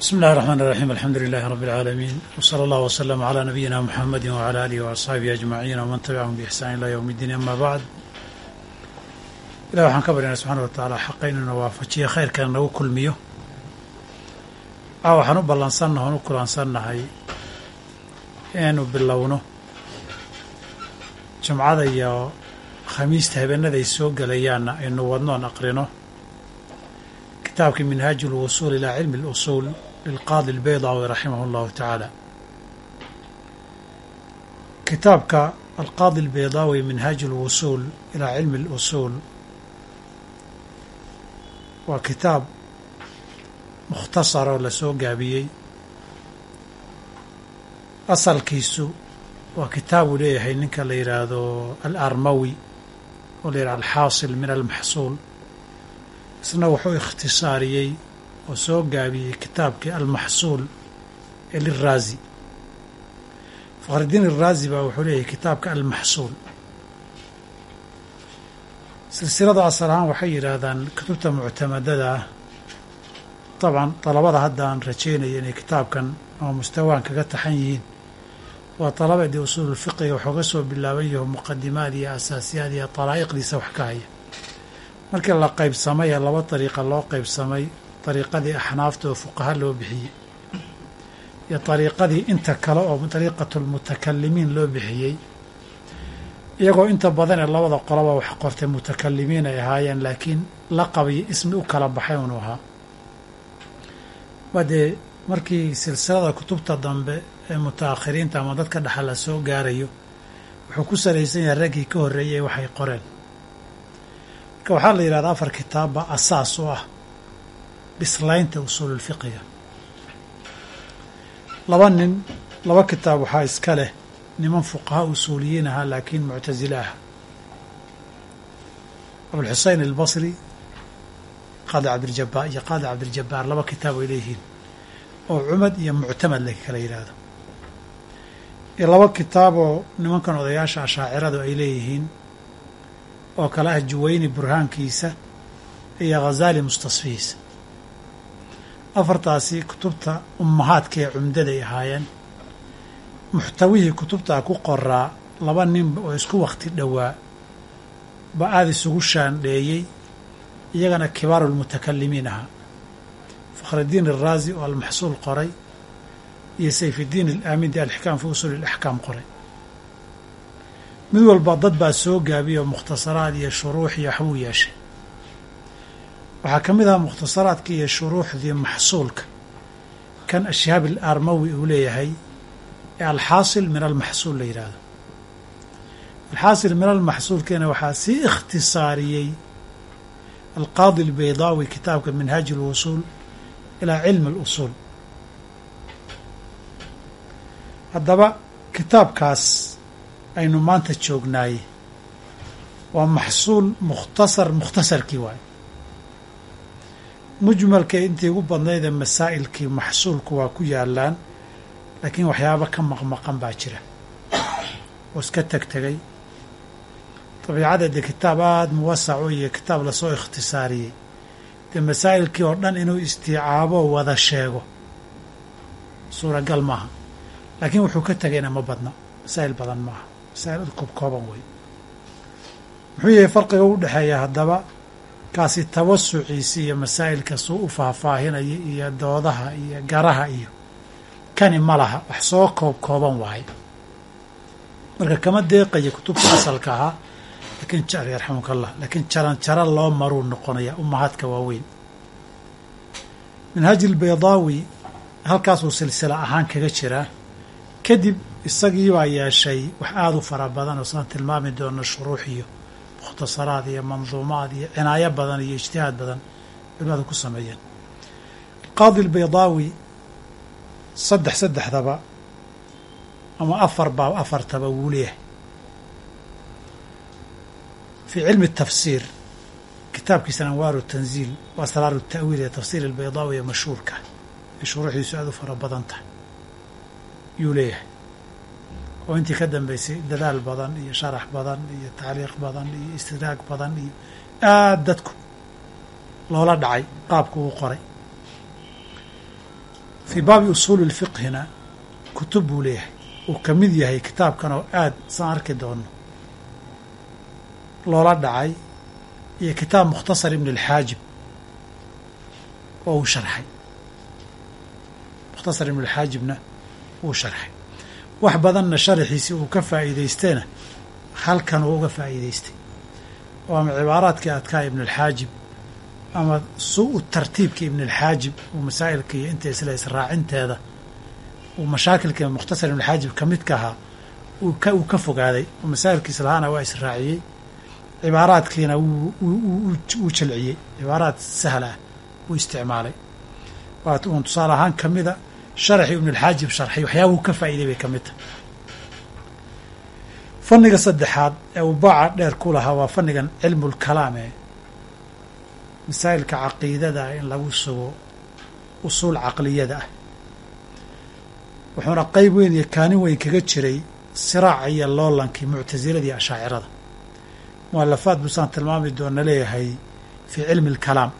بسم الله الرحمن الرحيم الحمد لله رب العالمين وصلى الله وسلم على نبينا محمد وعلى آله وأصحaabihi أجمعين ومن تبعهم بإحسان إلى يوم الدين أما بعد ilah waxaan ka baryana subxaana wa tacaala xaqa inuuna waafajiyo khayrkan nagu kulmiyo a waxaan u ballansannaha on u kulansannahay inaynu bilowno jumcada iyo khamiista habeenada ay soo gelayaanna aynu wadnoon aqrino kitaabkii minhaaji اlwusuul ilaa cilmi اlusuul lilqaadi اlbaydawi raximah اllahu tacaala kitaabka alqaadi اlbaydaawi minhaaji اlwusuul ilaa cilmi اlusuul waa kitaab mukhtasar oo la soo gaabiyey asalkiisu waa kitaabuu leeyahay ninka la yidhaahdo alarmawi oo la yidhahdo alxaasil min almaxsuul isna wuxuu ikhtisaariyey oo soo gaabiyey kitaabkii almaxsuul ee liraazi fakhridiin iraazi baa wuxuu leeyahay kitaabka almaxsuul silsilada asal ahaan waxay yidhaahdaan kutubta muctamadada dabcan dalabada hadda aan rajaynaya inay kitaabkan ama mustawaan kaga taxan yihiin waa dalabadii usuululfiqiga waxooga soo bilaaban yaho muqadimaad iyo asaasiyaad iyo dalaa'iqdiisa wax ka haya markii la qaybsamay ee laba dariiqa loo qaybsamay dariiqadii axnaafta oo fuqaha loo bixiyey iyo dariiqadii inta kale oo dariiqatulmutakalimiin loo bixiyey iyagoo inta badan ee labada qoloba wax qortay mutakalimiin ay ahaayeen laakiin laqab iyo ismi u kala baxay unu ahaa. Waa dee markii silsilada kutubta dambe ee mutaakhiriinta ama dadka dhexa la soo gaarayo wuxuu ku salaysan yahay raggii ka horreeyey waxay qoreen marka waxaa la yidhahdaa afar kitaabba asaas u ah bislaynta usuululfiqiga laba nin laba kitaab waxaa iska leh niman fuqaha usuuliyiin ahaa laakiin muctasile ah abulxuseyn albasri qaadi cabdiljabbaar iyo qaadi cabdiljabbaar laba kitaab ay leeyihiin oo cumad iyo muctamad la kala yidhaahdo. Iyo laba kitaaboo nimankan odayaasha ashaaciradu ay leeyihiin oo kale ah juwayni burhaankiisa iyo ghazaali mustasfihiisa afartaasi kutubta ummahaadka ee cumdaday ahaayeen. Muxtawihii kutubtaa ku qoraa laba nin oo isku wakhti dhowaa. Ba aada isugu shaandheeyey iyagana kibaarulmutakalimiin ahaa. Fakhridiin alraazi oo almaxsuul qoray iyo sayfiddiin alaamidi alxikaam fi usuuli ilaxkaam qoray mid walba dad baa soo gaabiyey oo mukhtasaraad iyo shuruux iyo waxbuu yeeshay. Waxaa ka mid ahaa mukhtasaraadkii iyo shuruuxdii maxsuulka. Kan ashhaab alarmawi uu leeyahay ee alxaasil min almaxsuul la yidhaahdo alxaasil min almaxsuulkeena waxaa sii ikhtisaariyey alqaadi albaydaawi kitaabka minhaaji alwusuul ilaa cilmi alusuul. Haddaba kitaabkaas aynu maanta joognaaye waa maxsuul mukhtasar mukhtasarkii waayo mujmalka intii ugu badnaydee masaa'ilkii maxsuulku waa ku yaalaan laakiin waxyaaba ka maqmaqan baa jira. Oo iska teg tegay dabiicada dee kitaab aada muwasaco iyo kitaab la soo ikhtisaariyey. Dee masaa'ilkii oo dhan inuu istiicaabo wada sheego. Suuragal maaha. Laakiin wuxuu ka tegayna ma badna. Masaa'il badan maaha masaa'il koob kooban wey muxuu yahay farqiga u dhexeeya haddaba? Kaasi tawasuciisi iyo masaa'ilka suu u faahfaahinaya iyo doodaha iyo garaha iyo. Kani ma laha wax soo koob kooban waaye marka kama deeqaya kutubta asalka ahaa laakiin yarxamuka allah laakiin jaran jara loo maruu noqonaya umahaadka waaweyn. Minhaaji albaydaawi halkaasuu silsila ahaan kaga jiraa kadib isagii baa yeeshay wax aada u fara badan oo saan tilmaami doono shuruux iyo mukhtasaraad iyo manduumaad iyo cinaayo badan iyo ijtihaad badan culimadu ku sameeyeen. Alqaadi albaydaawi saddex saddexdaba ama afar baa afartaba wuu leeyahay. Fii cilmi tafsiir kitaabkiisana anwaaru tanziil wa asraaru ta'wiil ee tafsiir albaydaawi ee mashhuurka ee shuruuxdiisu aada u fara badan tahay yuu leeyahay oo intii ka dambeysay dadaal badan iyo sharax badan iyo tacliiq badan iyo istidraag badan iyo aada dadku loola dhacay qaabku uu qoray. Fii baabi usuuli lfiqhina kutub buu leeyahay. Uu ka mid yahay kitaabkan oo aada saan arki doono. Loola dhacay iyo kitaab mukhtasar ibn alxaajib oo uu sharxay. Mukhtasar ibn alxaajibna wuu sharxay wax badanna sharaxiisii uu ka faa'iidaystayna halkan uu uga faa'iidaystay. Oo ama cibaaraadkii adkaa ibn alxaajib ama su'u tartiibka ibn alxaajib uu masaa'ilka iyo inta isla israacinteeda uu mashaakilka mukhtasar ibn alxaajib ka midka ahaa uu ka fogaaday oo masaa'ilkiis lahaana waa israaciyey. Cibaaraadkiina wuu jalciyey. Cibaaraad sahla ah wuu isticmaalay. Waat uun tusaale ahaan ka mida sharaxii ibn alxaajib sharxay waxyaabuu ka faa'iiday bay ka mid tahay. Fanniga saddexaad ee uu baaca dheer ku lahaa waa fannigan cilmu lkalaam ee masaa'ilka caqiidada in lagu sugo usuul caqliyada ah. Wuxuuna qeyb weyn iyo kaanin weyn kaga jiray siraaca iyo loolankii muctasilada iyo ashaacirada. Mualafaad buusaan tilmaami doona leeyahay fii cilmi alkalaam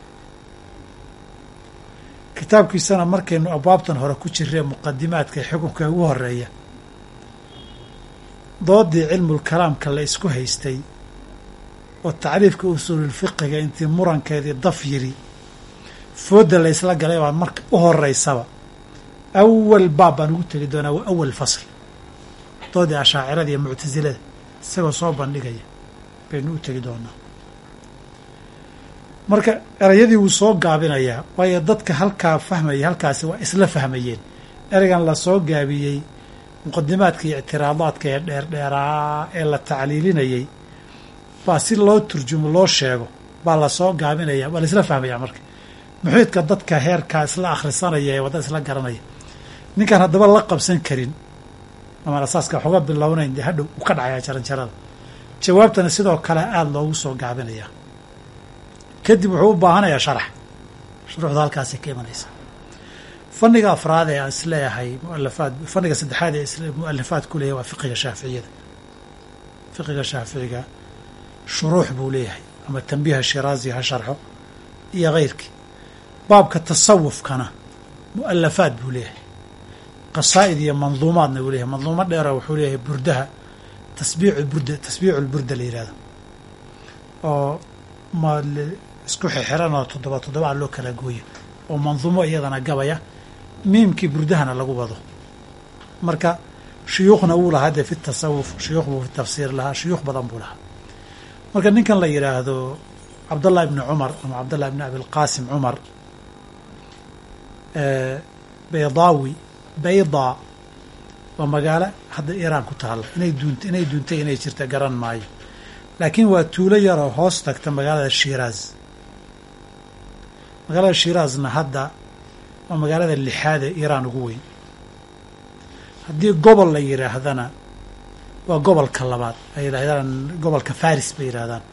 kitaabkiisana markaynu abwaabtan hore ku jiree muqadimaadka ee xukunka ugu horreeya doodii cilmulkalaamka la isku haystay oo tacriifka usuululfiqiga intii murankeedii daf yiri foodda la ysla galay baa marka u horeysaba awal baab baan ugu tegi doonaa waa awal fasl. Doodii ashaacirada iyo muctasilada isagoo soo bandhigaya baynu u tegi doonaa marka erayadii wuu soo gaabinayaa waayo dadka halkaa fahmaya halkaasi waa isla fahmayeen. Ereygan la soo gaabiyey muqadimaadka iyo ictiraadaadka ee dheerdheeraa ee la tacliilinayey baa si loo turjumo loo sheego baa la soo gaabinaya waa la isla fahmaya marka. Muxiidka dadka heerkaa isla akhrisanaya ee wadda isla garanaya. Ninkaan haddaba la qabsan karin amaan asaaska waxuga bilownayn dee hadhow uu ka dhacayaa jaranjarada. Jawaabtana sidoo kale aada loogu soo gaabinayaa kadib wuxuu u baahanayaa sharax. Shuruuxda halkaasay ka imanaysa. Fanniga afraad ee aan is leeyahay mualafaad fanniga saddexaad ee mualafaad ku leeyahay waa fiqiga shaaficiyada. Fiqiga shaaficiga shuruux buu leeyahay ama tambiiha shiraazi ha sharxo iyo keyrkii baabka tasawufkana mu'alafaad buu leeyahay. Qasaa'id iyo manduumaadna buu leeyahay. Manduumo dheera wuxuu leeyahay burdaha tasbiicu burda tasbiicu lburda la yihahdo oo isku xixiran oo toddoba toddobaa loo kala gooyo oo manduumo iyadana gabaya miimkii burdahana lagu wado. Marka shuyuukhna wuu lahaa dee fi tasawuf shuyuukh buu fi tafsiir lahaa shuyuukh badan buu lahaa. Marka ninkan la yidhaahdo cabdallah ibni cumar ama cabdallah ibni abilqaasim cumar baydaawi baydaa waa magaalo hadda iiraan ku taalla inay duunt inay duuntay inay jirta garan maayo. Laakiin waa tuulo yaroo hoos tagta magaalada shiiraaz magaalada shiiraazna hadda waa magaalada lixaad ee iiraan ugu weyn. Haddii gobol la yidhaahdana waa gobolka labaad. Ay yidhahdaan gobolka faris bay yidhahdaan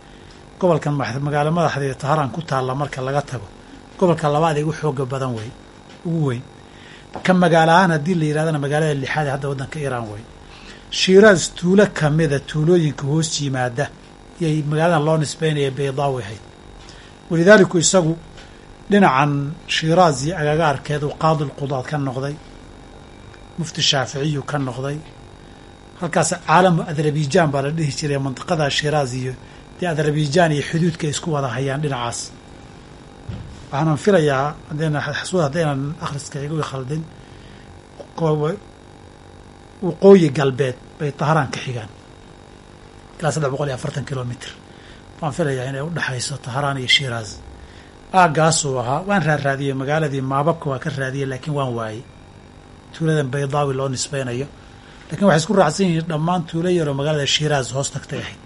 gobolkan magaalo madaxda taharaan ku taalla marka laga tago gobolka labaad ee ugu xooga badan wey ugu weyn. Ka magaalo ahaan haddii la yidhahdana magaalada lixaad ee hadda waddanka iiraan wey shiiraaz tuulo kamida tuulooyinka hoos yimaada yay magaaladan loo nisbeynaya baydaawi ahayd. Walidaaliku isagu dhinacan shiiraaz iyo agagaarkeedu qaadi lqudaad ka noqday mufti shaaficiyu ka noqday halkaas caalamu adarabijaan baa la dhihi jiray mandiqada shiiraaz iyo dee adarabijaan iyo xuduudka isku wada hayaan dhinacaas. Waxaanan filayaa xasuud haddaynan akhriska igu khaldin waqooyi galbeed bay taharaan ka xigaan ilaa saddex boqol iyo afartan kilomitr. Waan filayaa inay udhexayso taharaan iyo shiiraaz aaggaasuu ahaa waan raarraadiyey magaaladii maababka waa ka raadiyey laakiin waan waayey. Tuuladan baydaawi loo nisbeynayo laakiin waxay isku raacsan yihiin dhammaan tuulo yaroo magaalada shiiraaz hoos tagtay ahayd.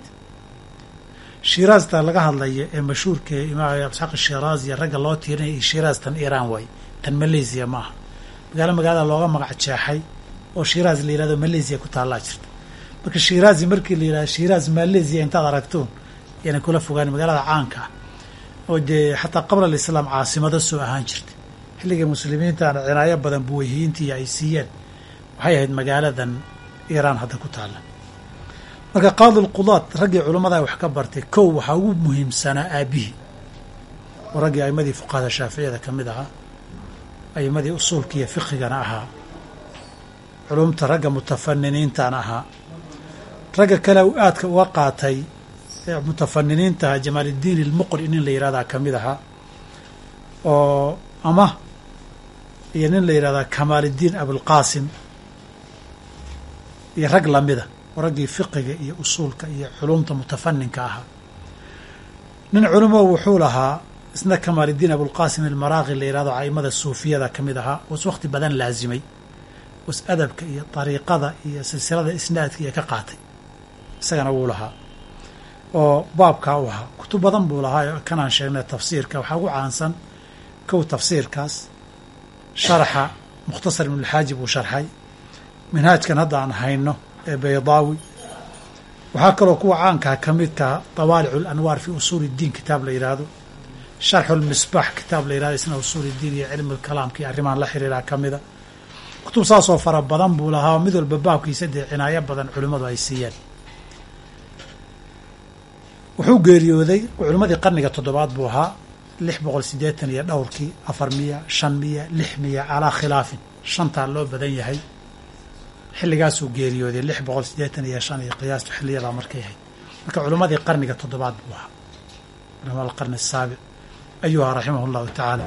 Shiiraazta laga hadlayo ee mashhuurka imaam isxaaq shiraaz iyo ragga loo tiirinaya iyo shiiraaz tan iiraan waay tan malaysiya ma aha. Magaalo magaalada looga magac jeexay oo shiiraaz la yihahdo malaysiya ku taallaa jirta. Marka shiiraazi markii la yihahdo shiiraaz malaysiya intaad aragtoon yana kula fogaan magaalada caanka. ah oo dee xataa qabla alislaam caasimado soo ahaan jirta xilligii muslimiintaana cinaayo badan buweyhiintii ay siiyeen. Waxay ahayd magaaladan iiraan hadda ku taalla. Marka qaadi lqudaad raggii culummada wax ka bartay kow waxaa ugu muhiimsanaa aabihii oo raggii aimadii fuqahada shaaficiyada ka mid ahaa a'imadii usuulka iyo fiqigana ahaa culumta ragga mutafaniniintana ahaa. Ragga kale u aadka uga qaatay mutafaniniintaha jamaaliddiin ilmuqri nin la yihahdaa ka mid ahaa oo ama iyo nin la yidhahdaa kamaaliddiin abulqaasim iyo rag lamida oo raggii fiqiga iyo usuulka iyo culumta mutafaninka ahaa. Nin culimo wuxuu lahaa isna kamaaliddiin abulqaasim almaraaqi la yihahdo aimada suufiyada ka mid ahaa was wakhti badan laazimay was adabka iyo dariiqada iyo silsilada isnaadka iyo ka qaatay. Isagana wuu lahaa oo baabkaa u ahaa. Kutub badan buu lahaa kanaan sheegnay tafsiirka. Waxaa ugu caansan kow tafsiirkaas. Sharaxa mukhtasar ibnulxaaji buu sharxay. Minhaajkan hadda aan hayno ee baydaawi. Waxaa kaloo kuwa caankaa ka midka tawaalicu alanwaar fi usuuli iddiin kitaab la yidhaahdo sharxu lmisbaax kitaab la yihahdo isna usuul iddiin iyo cilmi lkalaamka iyo arrimahan la xiriiraa ka mida. Kutub saasoo fara badan buu lahaa mid walba baabkiisa dee cinaayo badan culimmadu ay siiyeen wuxuu geeriyooday culimmadii qarniga toddobaad buu ahaa lix boqol siddeetan iyo dhowrkii afar miya shan miya lix miya calaa khilaafin. Shantaa loo badan yahay. Xilligaasuu geeriyooday lix boqol siddeetan iyo shan iyo qiyaastu xilliyadaa markay ahayd. Marka culimmadii qarniga toddobaad buu ahaa. Culama alqarni asaabic ayuu ahaa raximah allahu tacaala.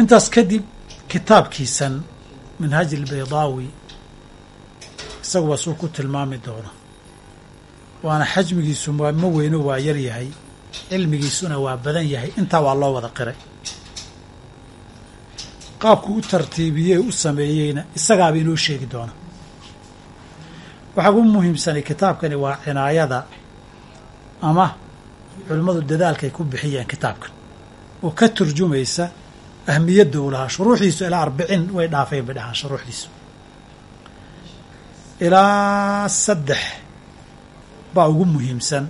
Intaas kadib kitaabkiisan minhaaj albaydaawi isaguba suu ku tilmaami doono waana xajmigiisu ma weyno waa yar yahay. Cilmigiisuna waa badan yahay. Intaa waa loo wada qiray. Qaabku u tartiibiyey u sameeyeyna isagaaba inoo sheegi doona waxaa ugu muhiimsanay kitaabkani waa cinaayada ama culimmadu dadaalkay ku bixiyeen kitaabkan. Oo ka turjumaysa ahmiyadda uu lahaa. Shuruuxdiisu ilaa arbiciin way dhaafeen bay dhahaan shuruuxdiisu ilaa saddex baa ugu muhiimsan.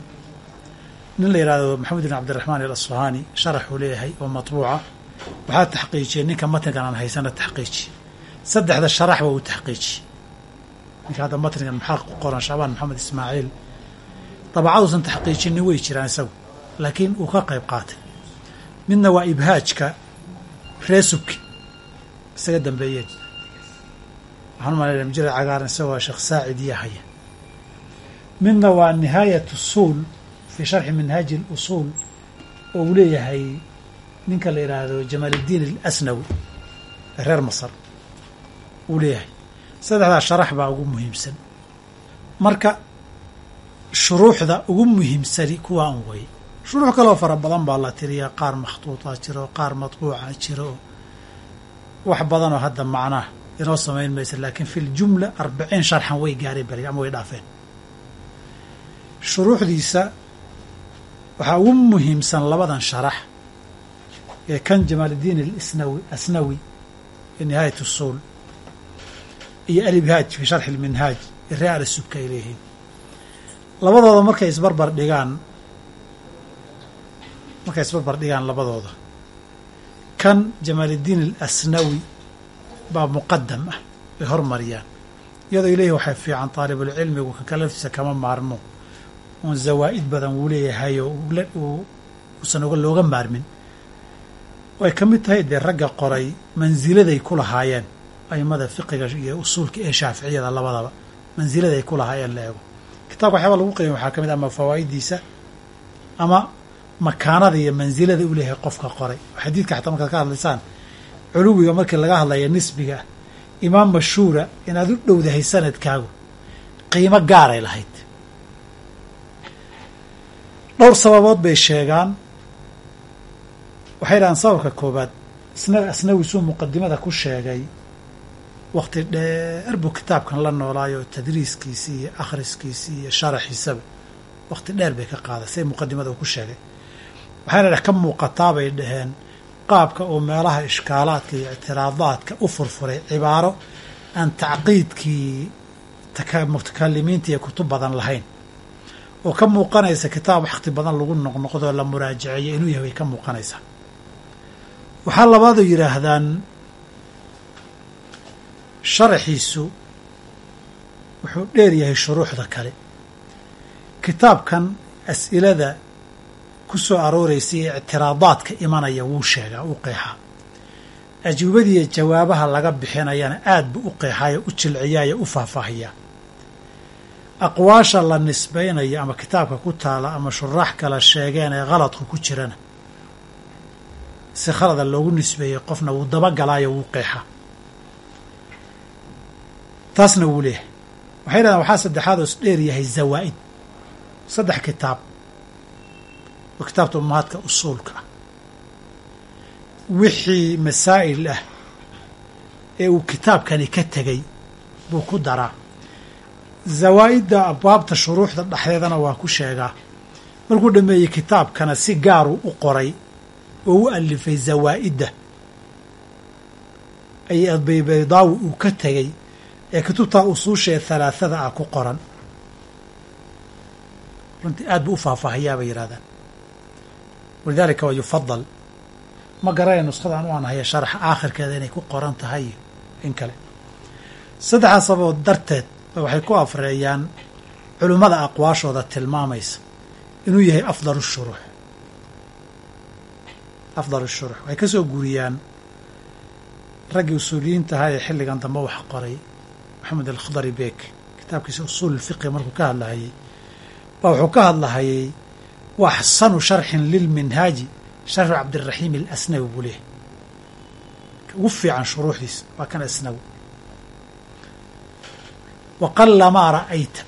Nin la yidhahdo maxamed bin cabdiraxmaan al asfahaani sharaxuu leeyahay oo matbuuca waxaa taxqiijiyey ninka matnigan aan haysana taxqiiji. Saddexda sharaxba uu taxqiiji. Ninka hadda matnigan maxaa ku qoran shaabaan maxamed ismaaciil. Dabacaduusan taxqiijinin way jiraan isagu laakiin uu ka qayb qaatay. Midna waa ibhaajka reesubki. Isaga dambeeyeen waxaan umalaya mujara cagaaran isagoo sheekh saacid iyo midna waa nihaayat usuul fii sharxi minhaaji اlusuul oo uu leeyahay ninka la yidhaahdo jamaaliddiin alasnawi ee reer masar uu leeyahay. Saddexdaa sharax baa ugu muhiimsan. Marka shuruuxda ugu muhiimsani kuwaa un way. Shuruux kaloo fara badan baa la tiriyaa qaar makhtuuطaa jiro qaar madbuuca jiro. Wax badanoo hadda macnaha inoo samayn maysa laakiin fi ljumla arbiciin sharxan way gaareen beri ama way dhaafeen shuruuxdiisa waxaa ugu muhiimsan labadan sharax ee kan jamaaliddiin alisnawi asnawi ee nihaayat usuul iyo alibhaaj fii sharxi lminhaaj ee ree ala subka ay leeyihiin. Labadooda markay isbarbar dhigaan markay isbarbar dhigaan labadooda kan jamaaliddiin alasnawi baa muqadam ah ay hormariyaan iyadoo ileeyihi waxay fiican taalibulcilmigu ka kalaftiisa kama maarmo oon zawaa'id badan wuu leeyahay oo uusan oga looga maarmin. Way ka mid tahay dee ragga qoray mansiladay ku lahaayeen aimada fiqiga iyo usuulka ee shaaficiyada labadaba. Mansiladay ku lahaayeen la eego. Kitaabka waxyaaba lagu qiima waxaa ka mid ama fawaa'idiisa ama makaanada iyo mansilada u leeyahay qofka qoray. Xadiidka xataa markaad ka hadlaysaan culuwiga markii laga hadlaya nisbiga ah imaam mashhuura inaad u dhowdahay sanadkaagu qiimo gaaray lahayd dhowr sababood bay sheegaan. Waxay dhahaan sababka koobaad isna asnawi suu muqadimada ku sheegay wakti dheer buu kitaabkan la noolaayo tadriiskiisii iyo akhriskiisii iyo sharaxiisaba. Wakti dheer bay ka qaaday say muqadimada uu ku sheegay. Waxayna dheh ka muuqataa bay dhaheen qaabka uu meelaha ishkaalaadka iyo ictiraadaadka u furfuray cibaaro aan tacqiidkii mutakalimiinta iyo kutub badan lahayn oo ka muuqanaysa kitaab wakhti badan lagu noqnoqdoo la muraajaceeyo inuu yahay way ka muuqanaysaa waxaa labaadu yidhaahdaan sharaxiisu wuxuu dheer yahay shuruuxda kale. Kitaabkan as'ilada ku soo arooreysay ee ictiraadaadka imanaya wuu sheegaa wuu qeexaa. Ajuubadiiyo jawaabaha laga bixinayana aad buu u qeexayo u jilciyayo u faahfaahiyaa aqwaasha la nisbaynayo ama kitaabka ku taala ama shuraax kala sheegeen ee khaladku ku jirana si khalada loogu nisbeeyey qofna wuu dabagalaayo wuu qeexaa taasna wuu leeyahay. Waxay dhahdaan waxaa saddexaad oo isdheer yahay zawaa'id. Saddex kitaab oo kitaabta ummahaadka usuulka ah. Wixii masaa'il ah ee uu kitaabkani ka tegey buu ku daraa zawaa'idda abwaabta shuruuxda dhexdeedana waa ku sheegaa. Markuu dhameeyey kitaabkana si gaaruu u qoray oo u alifay zawaa'idda ay baybaydaawi uu ka tegey ee kutubtaa usuusha ee halaathada ah ku qoran. Runtii aad buu u faahfaahiyaa bay walidaalika waa yufadal ma garanaya nuskhadaan u aan haya sharaxa aakhirkeeda inay ku qoran tahay in kale. Saddexdaa sababood darteed waxay ku afreeyaan culimmada aqwaashooda tilmaamaysa inuu yahay afdalu shuruux. Afdal shuruux. Waxay ka soo guuriyaan raggii usuuliyiinta ahaa ee xilligan dambe wax qoray. Maxamed alkhdari beek kitaabkiisa usuul fiqi markuu ka hadlahayey baa wuxuu ka hadlahayey wa axsanu sharxin lilminhaaji sharxu cabdiraxiim alasnawi buu leehay ugu fiican shuruuxdiisa waa kan asnawi wa qalamaa ra'ayta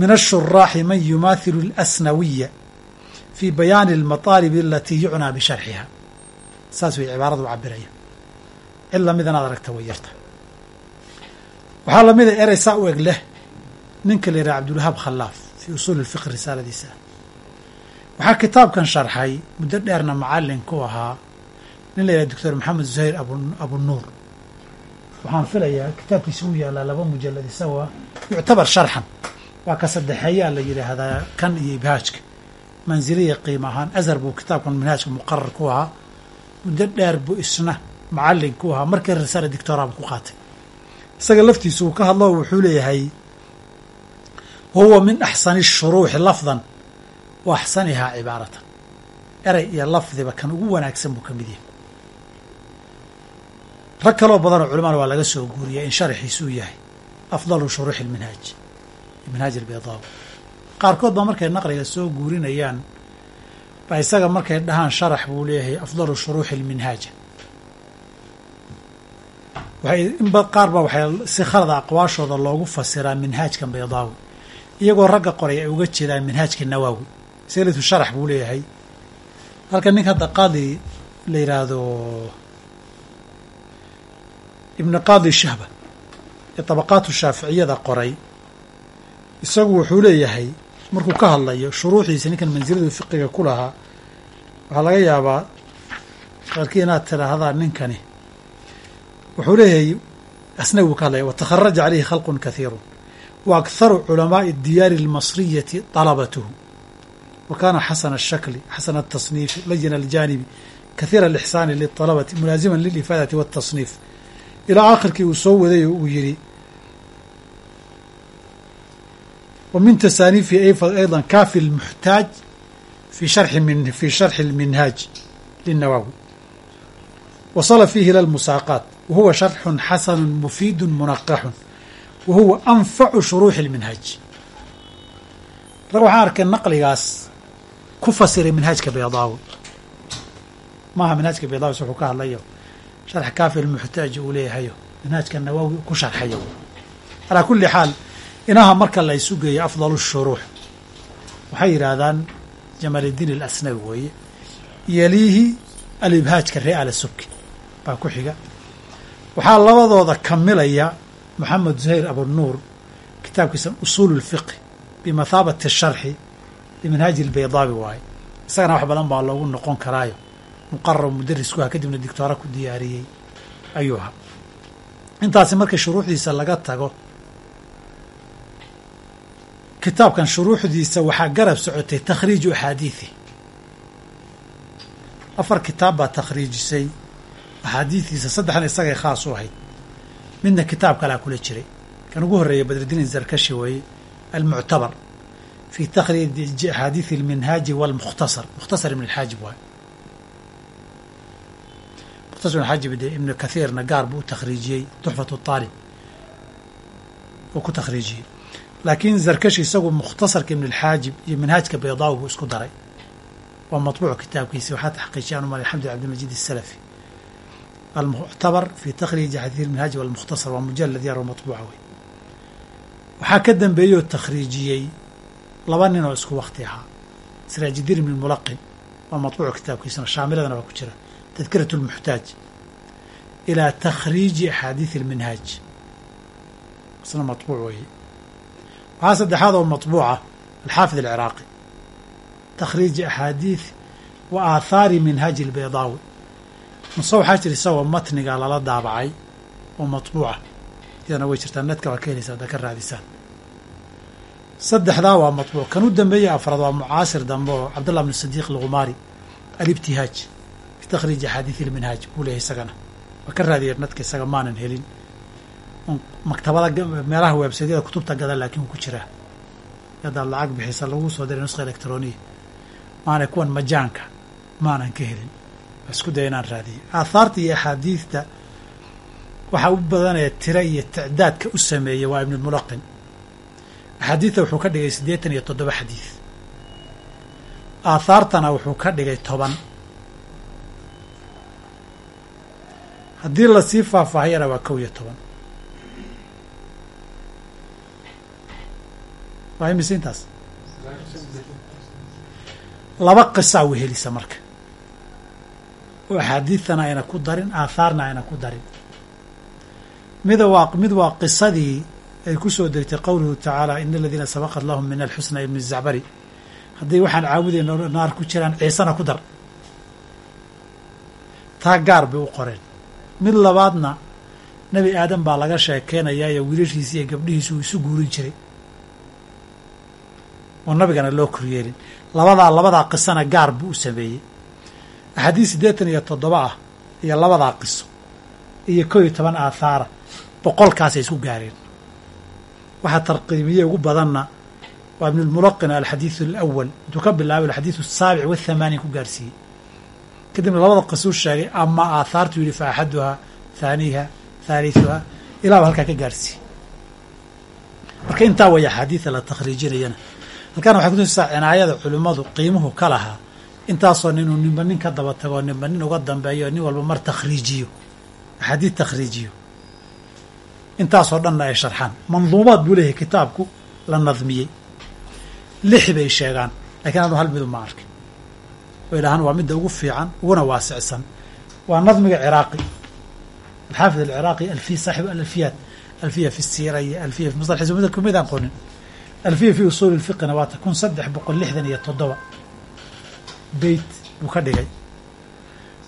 min ashuraaxi man yumaathilu alasnawiya fii bayaani almataalib alatii yucnaa bisharxiha saas way cibaaradu cabiraya cid la mid inaad aragta way yarta waxaa lamida erey saa u eg leh ninka la yidhaha cabdulwahaab khallaaf fii usuuli اlfiqh risaaladiisa waxaa kitaabkan sharxay muddo dheerna macallin ku ahaa nin la yidhaha doctor maxamed zuhayr abunuur waxaan filayaa kitaabkiisa uu yaalaa laba mujalad isagoa yuctabar sharxan. Waa ka saddexeeyaa la yidhaahdaa kan iyo ibhaajka. Manziliya qiima ahaan azhar buu kitaabkan manhaajka muqarar ku ahaa. Muddo dheer buu isna macallin ku ahaa. Markii risaala dictoraaba ku qaatay. Isaga laftiisu uu ka hadlo wuxuu leeyahay wahuwa min axsani shuruuxi lafdan wa axsanihaa cibaaratan. Erey iyo lafdiba kan ugu wanaagsan buu ka mid yahay rag kaloo badanoo culamana waa laga soo guuriyay in sharaxiisu uu yahay. Afdalu shuruuxi lminhaaj minhaaj albaydaawi qaarkood baa markay naqliga soo guurinayaan ba isaga markay dhahaan sharax buu leeyahay afdalu shuruuxi lminhaaja inba qaar ba waxay si khalada aqwaashooda loogu fasiraa minhaajkan baydaawi iyagoo ragga qoray ay uga jeedaan minhaajka nawaawi selitu sharax buu leeyahay. Halka ninka qaadi la yidhaahdo ibni qaadi shahba ee tabaqaatu shaaficiyada qoray isagu wuxuu leeyahay markuu ka hadlayo shuruuxiisa ninkan mansiladu fiqiga ku lahaa waxaa laga yaabaa qaarkii inaad tidhaahdaa ninkani wuxuu leeyahay asnaga wuu ka hadlaya watakharaja calayhi khalqun kathiirun wa akharu culamaa'i diyaari almasriyati dalabatuhu wa kaana xasana ashakli xasana altasniifi layina aljaanibi kathiira alixsaani lialabati mulaasiman lilifaadati waltasniif ilaa akhirkii uu soo waday oo uu yidhi wa min tasaaniifihi aydan kaafi lmuxtaaj fi shari fi sharxi lminhaaj linawaawi wasala fiihi ila lmusaaqaat wa huwa sharxun xasanu mufiidu munaqaxun wa huwa anfacu shuruuxi lminhaaj. Waxaan arkay naqligaas ku fasiray minhaajka beydaawi maaha minhaajka beydaawi wuxuu ka hadlayo sharx kaafi lmuxtaaj uu leeyahayo minhaajka nawaawi ku sharxayo calaa kuli xaal inaha marka la isu geeyo afdalu shuruux waxay yidhaahdaan jamaaliddiin alasnawi weeye yaliihi alibhaajka ree ala subki baa ku xiga waxaa labadooda kamilaya moxamed zuhayr abunuur kitaabkiisa usuulu lfiqhi bimathaabati sharxi liminhaaji albaydaawi waaye isagana wax badan baa loogu noqon karaayo muqarar mudarisku ha kadibna dictoora ku diyaariyey. Ayuu ahaa. Intaasi markii shuruuxdiisa laga tago kitaabkan shuruuxdiisa waxaa garab socotay takhriiju axaadiithi. Afar kitaab baa takhriijisay. Axaadiidiisa saddexna isagay khaas u ahayd. Midna kitaab kalaa kula jiray. Kan ugu horreeya badrudiin zarkashi weeye almuctabar fi takhriiji axaadiidi alminhaaji walmukhtasar. Mukhtasar ibn alxaajib waay mukhtasar xajib de ibnu kathiirna gaar buu u takhriijiyey tuxfatu aalib uu ku takhriijiyey laakiin zarkashi isagu mukhtasarka ibnulxaajib iyo manhaajka baydaawi buu isku daray. Waa matbuucu kitaabkiisi waxaa taxqiijiya an umar axamdi cabdilmajiid isalafi almuctabar fii takhriiji xadiid manhaaj walmukhtasar waa mujalad yar oo matbuuca wey waxaa ka dambeeyey takhriijiyey laba nin oo isku wakti ahaa. Siraajidin ibn mulaqin waa matbuucu kitaabkiisana shaamiladana waa ku jira. tadkiraة اlmuxtaaj ilaa takhriiji axaadiid اlminhaaj isna maطbuuc weeye waxaa saddexaad oo maطbuuca alxaafid alciraaqi takhriiji axaadiid wa aathaari minhaaji albaydaawi mase waxaa jira isagoo matniga lala daabacay oo maطbuuca iyadana way jirtaa nedka waa ka helaysaa haddaa ka raadisaan saddexdaa waa maطbuuc kan u dambeeyey afraad waa mucaasir dambe oo cabdullah bn sadiiq alghumaari alibtihaaj fi takhriiji axaadiid ilminhaaj buu leeyahay isagana waa ka raadiyeen nadka isaga maanan helin maktabada meelaha websaydyada kutubta gada laakiin ku jiraa yadaad lacag bixisa lagu soo diray nuska electroniya maana kuwan majaanka maanan ka helin isku daya inaan raadiyo aathaarta iyo axaadiidta waxaa u badanaya tira iyo ticdaadka u sameeyey waa ibnulmulaqin axaadiidta wuxuu ka dhigay siddeetan iyo toddoba xadiid aathaartana wuxuu ka dhigay toban haddii la sii faahfaahiyana waa kow iyo toban. Waa imise intaas laba qisaa wehelisa marka. Oo axaadiidtana ayna ku darin aathaarna ayna ku darin. Mida waa mid waa qisadii ay ku soo degtay qowluhu tacaala ina aladiina sabaqat lahum min alxusna ibni zacbari. Hadday waxaan caabudayna naar ku jiraan ciisena ku dar. Taa gaar bay u qoreen mid labaadna nebi aadan baa laga sheekeynayaa iyo wiilashiisi iyo gabdhihiisu uu isu guurin jiray. Oo nabigana loo koryeelin. Labadaa labadaa qisana gaar buu u sameeyey. Axaadiis siddeetan iyo toddoba ah iyo labadaa qiso iyo kow iyo toban aathaara boqolkaasay isku gaareen. Waxaa tarqiimiye ugu badanna waa ibnulmulaqin alxadiidu alawal intuu ka bilaabay alxadiidu asaabic wathamaaniin ku gaarsiiyey kadibna labada qisuu sheegay ama aathaartu yidhi fa axaduhaa haaniiha haaliثuha ilaaba halkaa ka gaarsiiyey. Marka intaa way axaadiida la takhriijinayana. Halkaana waxay kutusisaa cinaayada culimmadu qiimuhu ka lahaa intaasoo ninuu ninba nin ka daba tago ninba nin uga dambeeyo nin walba mar takhriijiyo axaadiid takhriijiyo. Intaasoo dhanna ay sharxaan. Manduumaad buu leeyahay kitaabku la nadmiyey. Lix bay sheegaan lakiin anu hal midu ma arkin oo idhahaan waa midda ugu fiican uguna waasicsan. Waa nadmiga ciraaqi. Alxaafid alciraaqi alfi saaxibu alalfiyaat alfiya fi siira iyo alfiya fi musalax ismida kumidaan qonin. Alfiya fi usuuli lfiqina waata kun saddex boqol lixdan iyo toddoba. Beyt buu ka dhigay.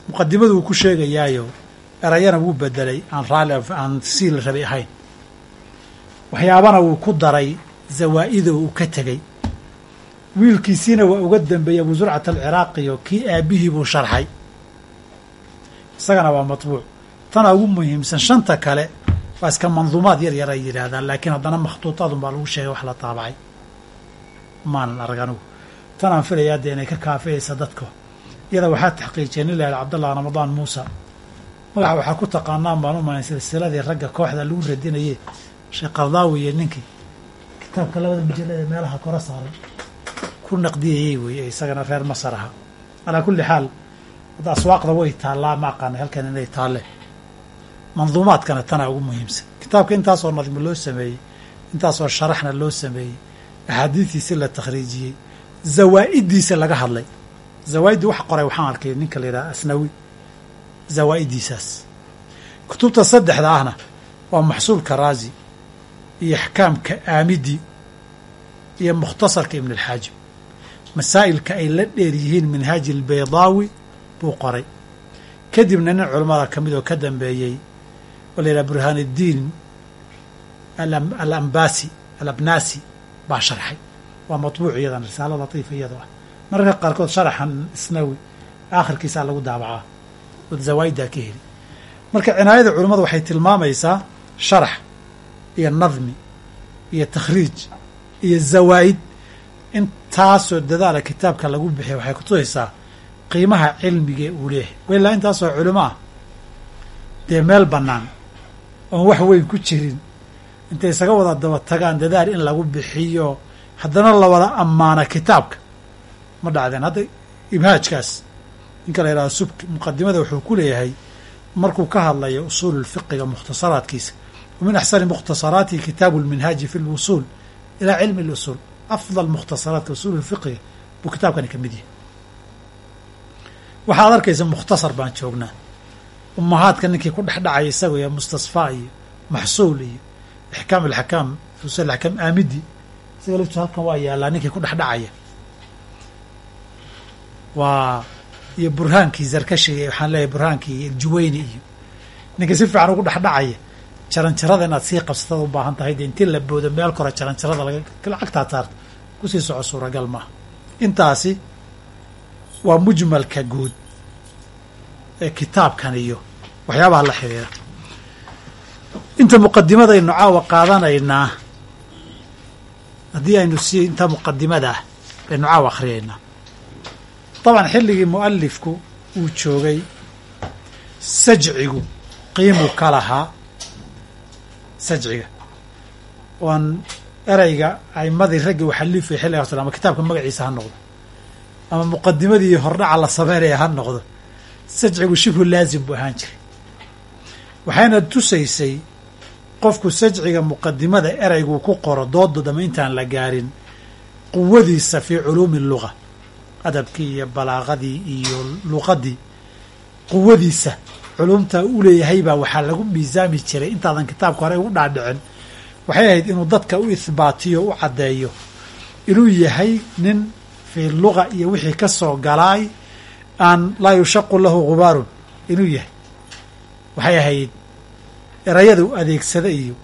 Muqadimadu wuu ku sheegayaayo erayana wuu bedelay aan raali aan sii la ahayn. Waxyaabana wuu ku daray zawaa'ido uu ka tegey wiilkiisiina waa uga dambeeyey abu zurcat alciraaqiyo kii aabbihii buu sharxay. Isagana waa matbuuc. Tana ugu muhiimsan shanta kale waa iska manduumaad yar yar ay yidhaahdaan laakiin haddana makhtuuطaadun baa lagu sheegay wax la taabacay. Maanan arag anigu tanaan filayaa dee inay ka kaafiyaysa dadka iyada waxaa taxqiijiyay nin la yidhaha cabdallah ramadaan muusa. Magaxa waxaa ku taqaanaan baan u silsiladii ragga kooxda lagu radinaye sheekh qardaawi iyo ninkii. Kitaabka labada mujalad ee meelaha kora saaran ku naqdiyayey weeye isagana reer masar aha. Calaa kulli xaal hadda aswaaqda way taallaa ma aqaana halkan inay taalle. Manduumaadkana tanaa ugu muhiimsan. Kitaabka intaasoo nadmi loo sameeyey intaasoo sharaxna loo sameeyey axaadiistiisi la takhriijiyey zawaa'idiisa laga hadlay. Zawaa'iddii wax qoray waxaan arkay ninka la yidhaha asnawi. Zawaa'idiisaas. Kutubta saddexda ahna waa maxsuulka raazi iyo axkaamka aamidi iyo mukhtasarka ibn alxaajib masaa'ilka ay la dheer yihiin minhaaji albaydaawi buu qoray. Kadibna nin culammada ka mid oo ka dambeeyey oo la yidhaha burhaan iddiin alambasi alabnasi baa sharxay. Waa matbuuc iyadana risaalo latiifa iyadoo ah. Mararka qaarkood sharaxan isnawi aakhirkiisaa lagu daabacaa ood zawaaiddaa ka heli. Marka cinaayada culammadu waxay tilmaamaysaa sharax iyo nadmi iyo takhriij iyo zawaa'id intaasoo dadaala kitaabka lagu bixiya waxay kutusaysaa qiimaha cilmigee uu leeyahay. Wailaa intaasoo culimo ah. Dee meel bannaan oon wax weyn ku jirin intay isaga wada daba tagaan dadaal in lagu bixiyo haddana la wada ammaana kitaabka. Ma dhacdeen hadda ibhaajkaas ninka la yidhahdo subki muqadimada wuxuu ku leeyahay markuu ka hadlayo usuululfiqiga mukhtasaraadkiisa wa min axsani mukhtasaraatihi kitaabu lminhaaji fi lwusuul ilaa cilmi اlusuul afdal mukhtasaraadka usuul lfiqiga buu kitaabkani ka mid yahay waxaad arkaysa mukhtasar baan joognaa umahaadka ninkii ku dhex dhacaya isago iyo mustasfaa iyo maxsuul iyo ixkaam alxakaam usul axkaam aamidi isaga laftu halkan waa yaallaa ninkii ku dhex dhacaya waa iyo burhaankii zarkashiga waxaan leeyahay burhaankii juweyni iyo ninkii si fiican ugu dhex dhacaya jaranjarada inaad sii qabsatada u baahan tahay dee intii la boodo meel kora jaranjarada lacagtaa saarta ku sii soco suuragal maaha. Intaasi waa mujmalka guud ee kitaabkan iyo waxyaabaha la xiriira. Inta muqadimadaynu caawa qaadanaynaa haddii aynu si inta muqadimada ah baynu caawa akhriyaynaa dabcan xilligii mu'alifku uu joogay sajcigu qiimuu ka lahaa sajciga waan ereyga aimadii raggii waxalifay xilliga horta ama kitaabka magaciisa ha noqdo. Ama muqadimadii hordhaca la sameynaya ha noqdo. Sajcigu shibhu laazim buu ahaan jiray. Waxayna tusaysay qofku sajciga muqadimada ereyguu ku qoro dooda dama intaan la gaarin quwadiisa fii culuumi luga adabkii iyo balaaqadii iyo luqadii quwadiisa culumta u leeyahay baa waxaa lagu miisaami jiray. Intaadan kitaabka hore ugu dhaadhicin waxay ahayd inuu dadka u ihbaatiyo u caddeeyo inuu yahay nin fii luga iyo wixii ka soo galaay aan laa yushaqu lahu gubaarun inuu yahay. Waxay ahayd erayada u adeegsada iyo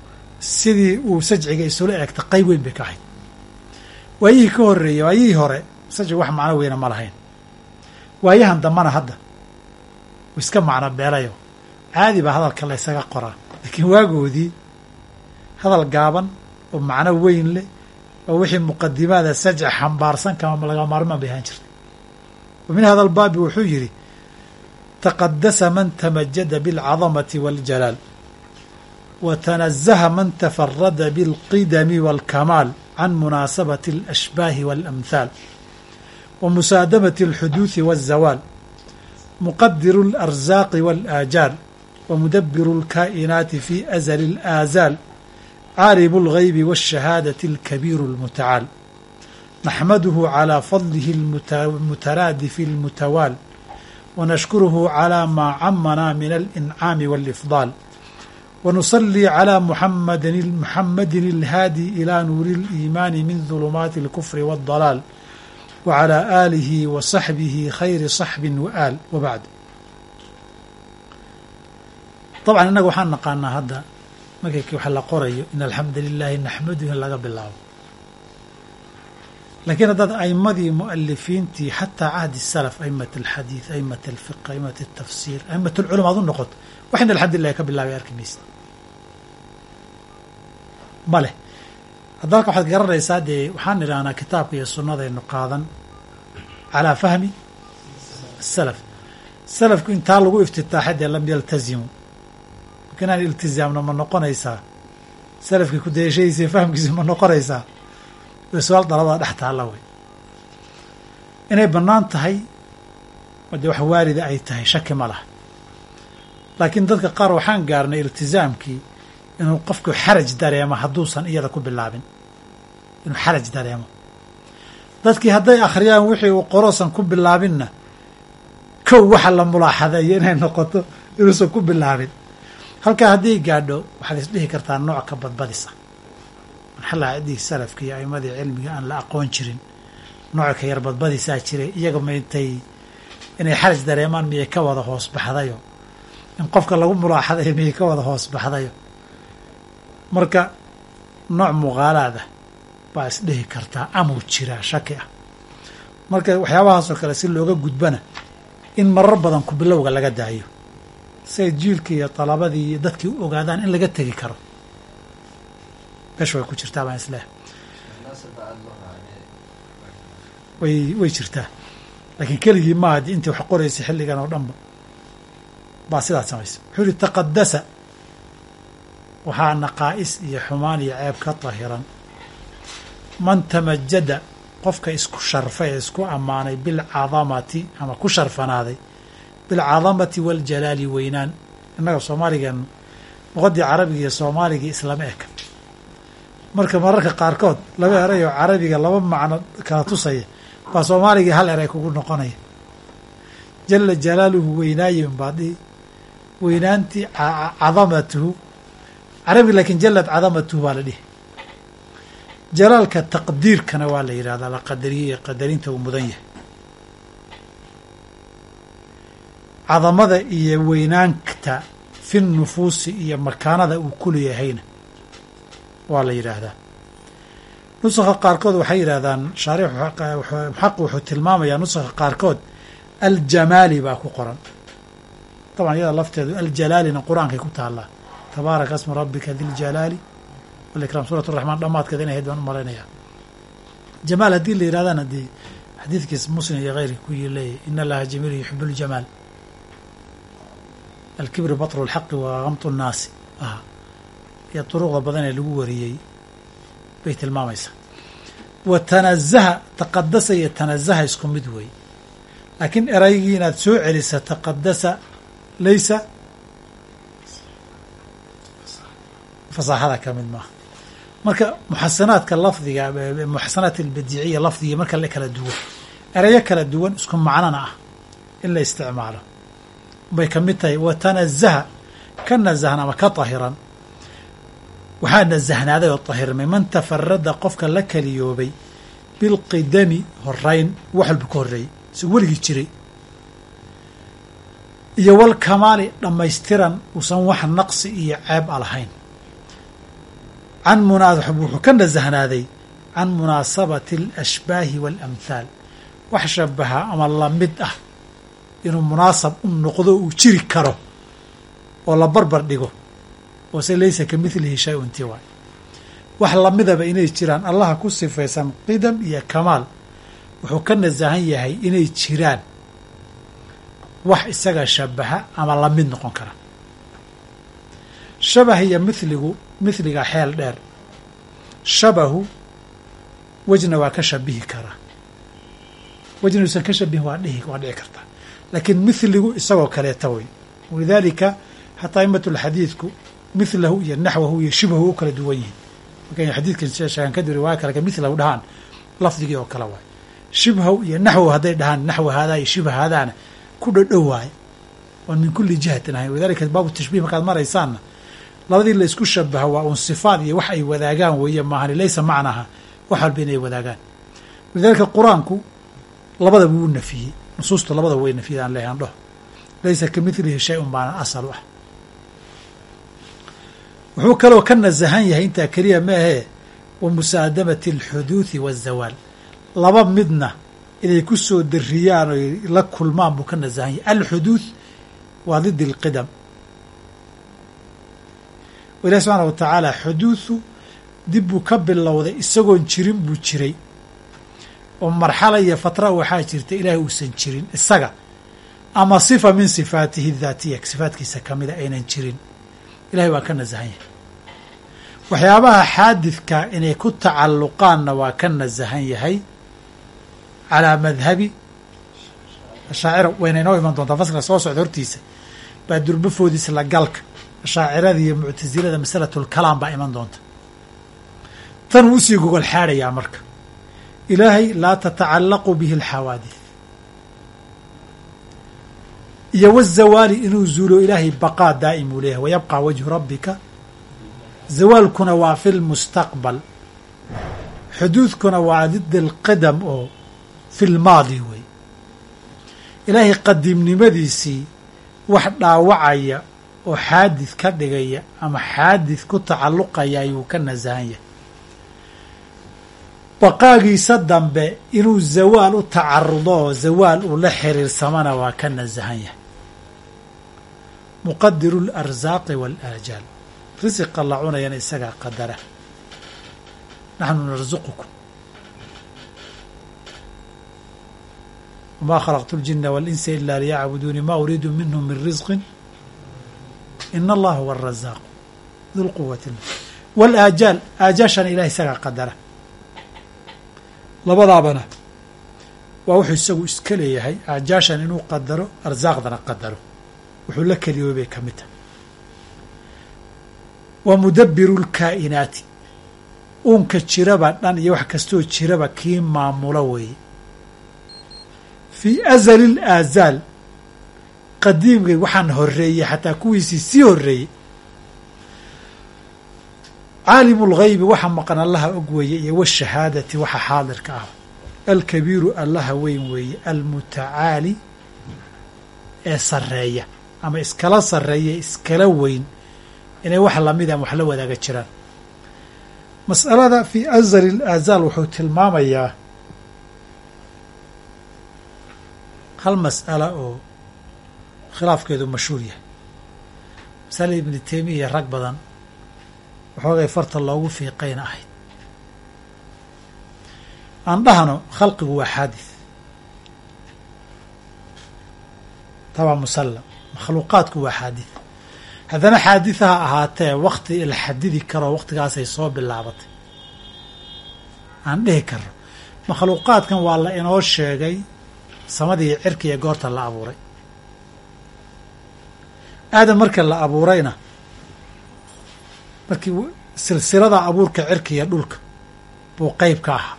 sidii uu sajciga isula eegta qayb weyn bay ka ahayd. Waayihii ka horreeyey waayihii hore sajciga wax macno weyna ma lahayn. Waayahan dambana hadda iska macno beelayo caadi baa hadalka la ysaga qoraa laakiin waagoodii hadal gaaban oo macno weyn leh oo wixii muqadimaada sajci xambaarsan kama laga maarmaan bay ahaan jirtay wa min hada albaabi wuxuu yidhi taqadasa man tamajada biاlcadamati waاljalaal wa tanazaha man tafarada biاlqidami wاlkamaal can munaasabati اlashbaahi wاlamhaal wa musaadamati اlxuduuثi wالzawaal muqadiru اlarzaaqi wاlaajaal wa mudabiru اlkaa'inaati fi azali اlaazaal caalimu اlgaybi wالshahaadati اlkabiiru اlmutacaal naxmaduhu calىa fadlihi اlmutaraadifi اlmutawaal ونشكره على ما عمنا من الإنعام والإفضال ونصلي على محمد محمد الهادي إلى نور الإيمان من ظلمات الكفر والضلال wcalى آله wa saxbihi khayri saxbin wa aal wabacd dabcan innaga waxaan naqaanaa hadda markay wax la qorayo in alxamda lilahi naxmaduhu in laga bilaabo. Laakiin haddaad a'imadii mu'alifiintii xataa cahdi salaf a'imat alxadiid a'imat alfiq a'imat altafsiir a'imat alculama ad u noqoto wax in alxamdu lilahi ka bilaabay arki maysa hadda halka waxaad garanaysaa dee waxaan idhahnaa kitaabka iyo sunnadaynu qaadan. Calaa fahmi salaf. Salafku intaa lagu iftitaaxay dee lam yaltazimu. Marka inaan iltizaamno ma noqonaysaa. Salafkii ku dayashadiisa iyo fahmkiisa ma noqonaysaa. Su'aal dalabada dhex taalla wey inay bannaan tahay dee wax waalida ay tahay shaki ma laha. Laakiin dadka qaar waxaan gaarnay iltizaamkii inuu qofku xaraj dareemo hadduusan iyada ku bilaabin. Inuu xaraj dareemo. Dadkii hadday akhriyaan wixii uu qoroosan ku bilaabinna kow waxa la mulaaxadeeyo inay noqoto inuusan ku bilaabin. Halkaa hadday gaadho waxaad isdhihi kartaa nooc ka badbadisa. Maxallaa ciddii salafka iyo aimadii cilmiga aan la aqoon jirin nooc ka yar badbadisaa jiray iyaga maintay inay xaraj dareemaan miyay ka wada hoos baxdayo? In qofka lagu mulaaxadayo miyay ka wada hoos baxdayo marka nooc muqaalaada baa isdhihi kartaa amuu jiraa shaki ah. Marka waxyaabahaasoo kale si looga gudbana in marar badan ku bilowga laga daayo. Say jiilkii iyo dalabadii iyo dadkii u ogaadaan in laga tegi karo. Meesha way ku jirtaa baan isleehay way way jirtaa. Laakiin keligii maaha di intii wax qoraysay xilligan oo dhanba baa sidaas samaysa. Wuxuu yihi taqadasa waxaa naqaa'is iyo xumaan iyo ceeb ka tahiran. Man tamajada qofka isku sharfay ee isku ammaanay bilcadamati ama ku sharfanaaday bilcadamati waljalaali weynaan innaga soomaaligan luqaddii carabiga iyo soomaaligii islama eka. Marka mararka qaarkood laba eray oo carabiga laba macno kala tusaya baa soomaaligii hal eray kugu noqonaya. Jala jalaaluhu weynaayin baa dhihi weynaantii cadamatuhu carabiga laakiin jalad cadamatuhu baa la dhihi. Jalaalka taqdiirkana waa la yidhahdaa la qadariyey qadarinta uu mudan yahay. Cadamada iyo weynaanta fi nufuusi iyo makaanada uu ku leeyahayna waa la yidhaahdaa nusakha qaarkood waxay yidhahdaan shaarix xaq wuxuu tilmaamayaa nusakha qaarkood aljamaali baa ku qoran. Taban iyada lafteedu aljalaalina qur'aankay ku taallaa tabaaraka asmu rabbika diljalaali walikram suurat raxmaan dhamaadkeeda inay ahayd baan u malaynayaa jamaal haddii la yidhahdana dee xadiidkiis muslim iyo keyrka ku leeyahy in allaha jamiilu yuxibu ljamaal alkibru batru lxaqi wa kamtu nnaasi. Ah iyo duruqda badan ee lagu wariyey bay tilmaamaysaa. Wa tanazaha taqadasa iyo tanazaha isku mid weeye laakiin eraygii inaad soo celisa taqadasa laysa fasaaxada ka mid maaha marka muxasanaadka lafdiga muxasanaat albadiiciya lafdiga marka la kala duwan erayo kala duwan isku macnona ah in la isticmaalo. Bay ka mid tahay wa tanazaha ka nazahan ama ka tahiran. Waxaa nazahnaaday oo tahirmay man tafarada qofka la keliyoobay bilqidami horayn wax walba ka horreeyey isagoo weligii jiray. Iyo walkamaali dhammaystiran uusan wax naqsi iyo ceeb a lahayn can wuxuu ka nasahnaaday can munaasabati alashbaahi waalamhaal wax shabaha ama la mid ah inuu munaasab u noqdo uu jiri karo oo la barbar dhigo oo se laysa ka midlihi shay-un ti waay wax lamidaba inay jiraan allaha ku sifaysan qidam iyo kamaal wuxuu ka nasahan yahay inay jiraan wax isaga shabaha ama la mid noqon kara shabah iyo mithligu mithliga xeel dheer. Shabahu wejna waa ka shabihi karaa wejna uusan ka shabihin waa dhihi waa dhici kartaa laakiin mithligu isagoo kaleeta wey walidaalika xataa imatulxadiidku mithlahu iyo naxwahu iyo shibhu u kala duwan yihiin. Markay kadib riwaaya kale ka mithlahu dhahaan lafdigii oo kale waay shibhaw iyo naxwow hadday dhahaan naxwa haadaa iyo shibha haadaana ku dhodhow waaye. Oon min kulli jihatin ahayn walidalika baabu tashbiih markaad maraysaanna labadii la isku shabaha waa un sifaad iyo wax ay wadaagaan weeye maahani laysa macnaha. Wax walba inay wadaagaan. Walidalika qur'aanku labadaba wuu nafiyey. Nusuusta labadaba way nafiyey aan leehan dhoh. Laysa ka midlihi shay-un baana asal ah wuxuu kaloo ka nasahan yahay intaa keliya ma ahee wa musaadamati alxuduudi waazawaal laba midna inay ku soo dariyaan oy la kulmaan buu ka nasahan yahay. Alxuduud waa did alqidam ilahi subxaana wa tacaala xuduudu dib buu ka bilowday isagoon jirin buu jiray. Oo marxala iyo fatra waxaa jirta ilaahay uusan jirin isaga. Ama sifa min sifaatihi daatiya sifaatkiisa kamida aynan jirin. Ilahay waa ka nasahan yahay. Waxyaabaha xaadidka inay ku tacalluqaanna waa ka nasahan yahay calaa madhabi ashaacira. Wayna inoo iman doontaa faslka soo socda hortiisa. Baa durbafoodiisa la galka ashaacirada iyo muctasilada masalatulkalaam baa iman doonta. Tan uu u sii gogol xaadhayaa marka. Ilaahay laa tatacallaqu bihi alxawaadith iyo wazawaali inuu zuulo ilaahay baqaa daa'im uu leeyahay wayabqaa wajhu rabbika. Zawaalkuna waa fi lmustaqbal xuduudkuna waa did alqidam oo fi lmaadi wey ilaahay qadiimnimadiisii wax dhaawacaya oo xaadid ka dhigaya ama xaadid ku tacalluqaya ayuu ka nasahan yahay baqaagiisa dambe inuu zawaal u tacarudo oo zawaal uu la xiriirsamana waa ka nasahan yahay muqadiru اlarsaaqi waاlaajaal risiqa la cunayana isagaa qadara naxnu narsuqukum wamaa khalaqtu اljina waاlinsa ila liyacbuduuni ma uriidu minhum min risqin ina allaha huwa arazaaq du lquwati walaajaal aajaashana ilahay isagaa qadara. Labadaabana waa wuxuu isagu iska leeyahay aajaashan inuu qadaro arsaaqdana qadaro. Wuxuu la keliyoobay bay ka mid tahay. Wa mudabiru lkaa'inaati uunka jiraba dhan iyo wax kastoo jiraba kii maamulo weeye. Fii azali alaazaal qadiimkay waxaan horreeyey xataa kuwiisii sii horreeyey. Caalimu lghaybi waxa maqan allaha og weeye iyo washahaadati waxa xaadirka ah. Alkabiiru allaha weyn weeye almutacaali ee sarreeya ama iskala sarreeya iskala weyn inay wax la mid ama wax la wadaaga jiraan. Mas'alada fii azali alaazaal wuxuu tilmaamayaa hal mas'ala oo khilaafkeedu mashhuur yahay. Masala ibni teymiya iyo rag badan waxoogay farta loogu fiiqayna ahayd. Aan dhahno khalqigu waa xaadis. Tabaa musallam makhluuqaadku waa xaadis. Haddana xaadisaha ahaatee wakti la xadidi karoo waktigaasay soo bilaabatay. Aan dhihi karno makhluuqaadkan waa la inoo sheegay samadii cirka iyo goorta la abuuray aadam marka la abuurayna markii silsilada abuurka cirka iyo dhulka buu qeyb ka ahaa.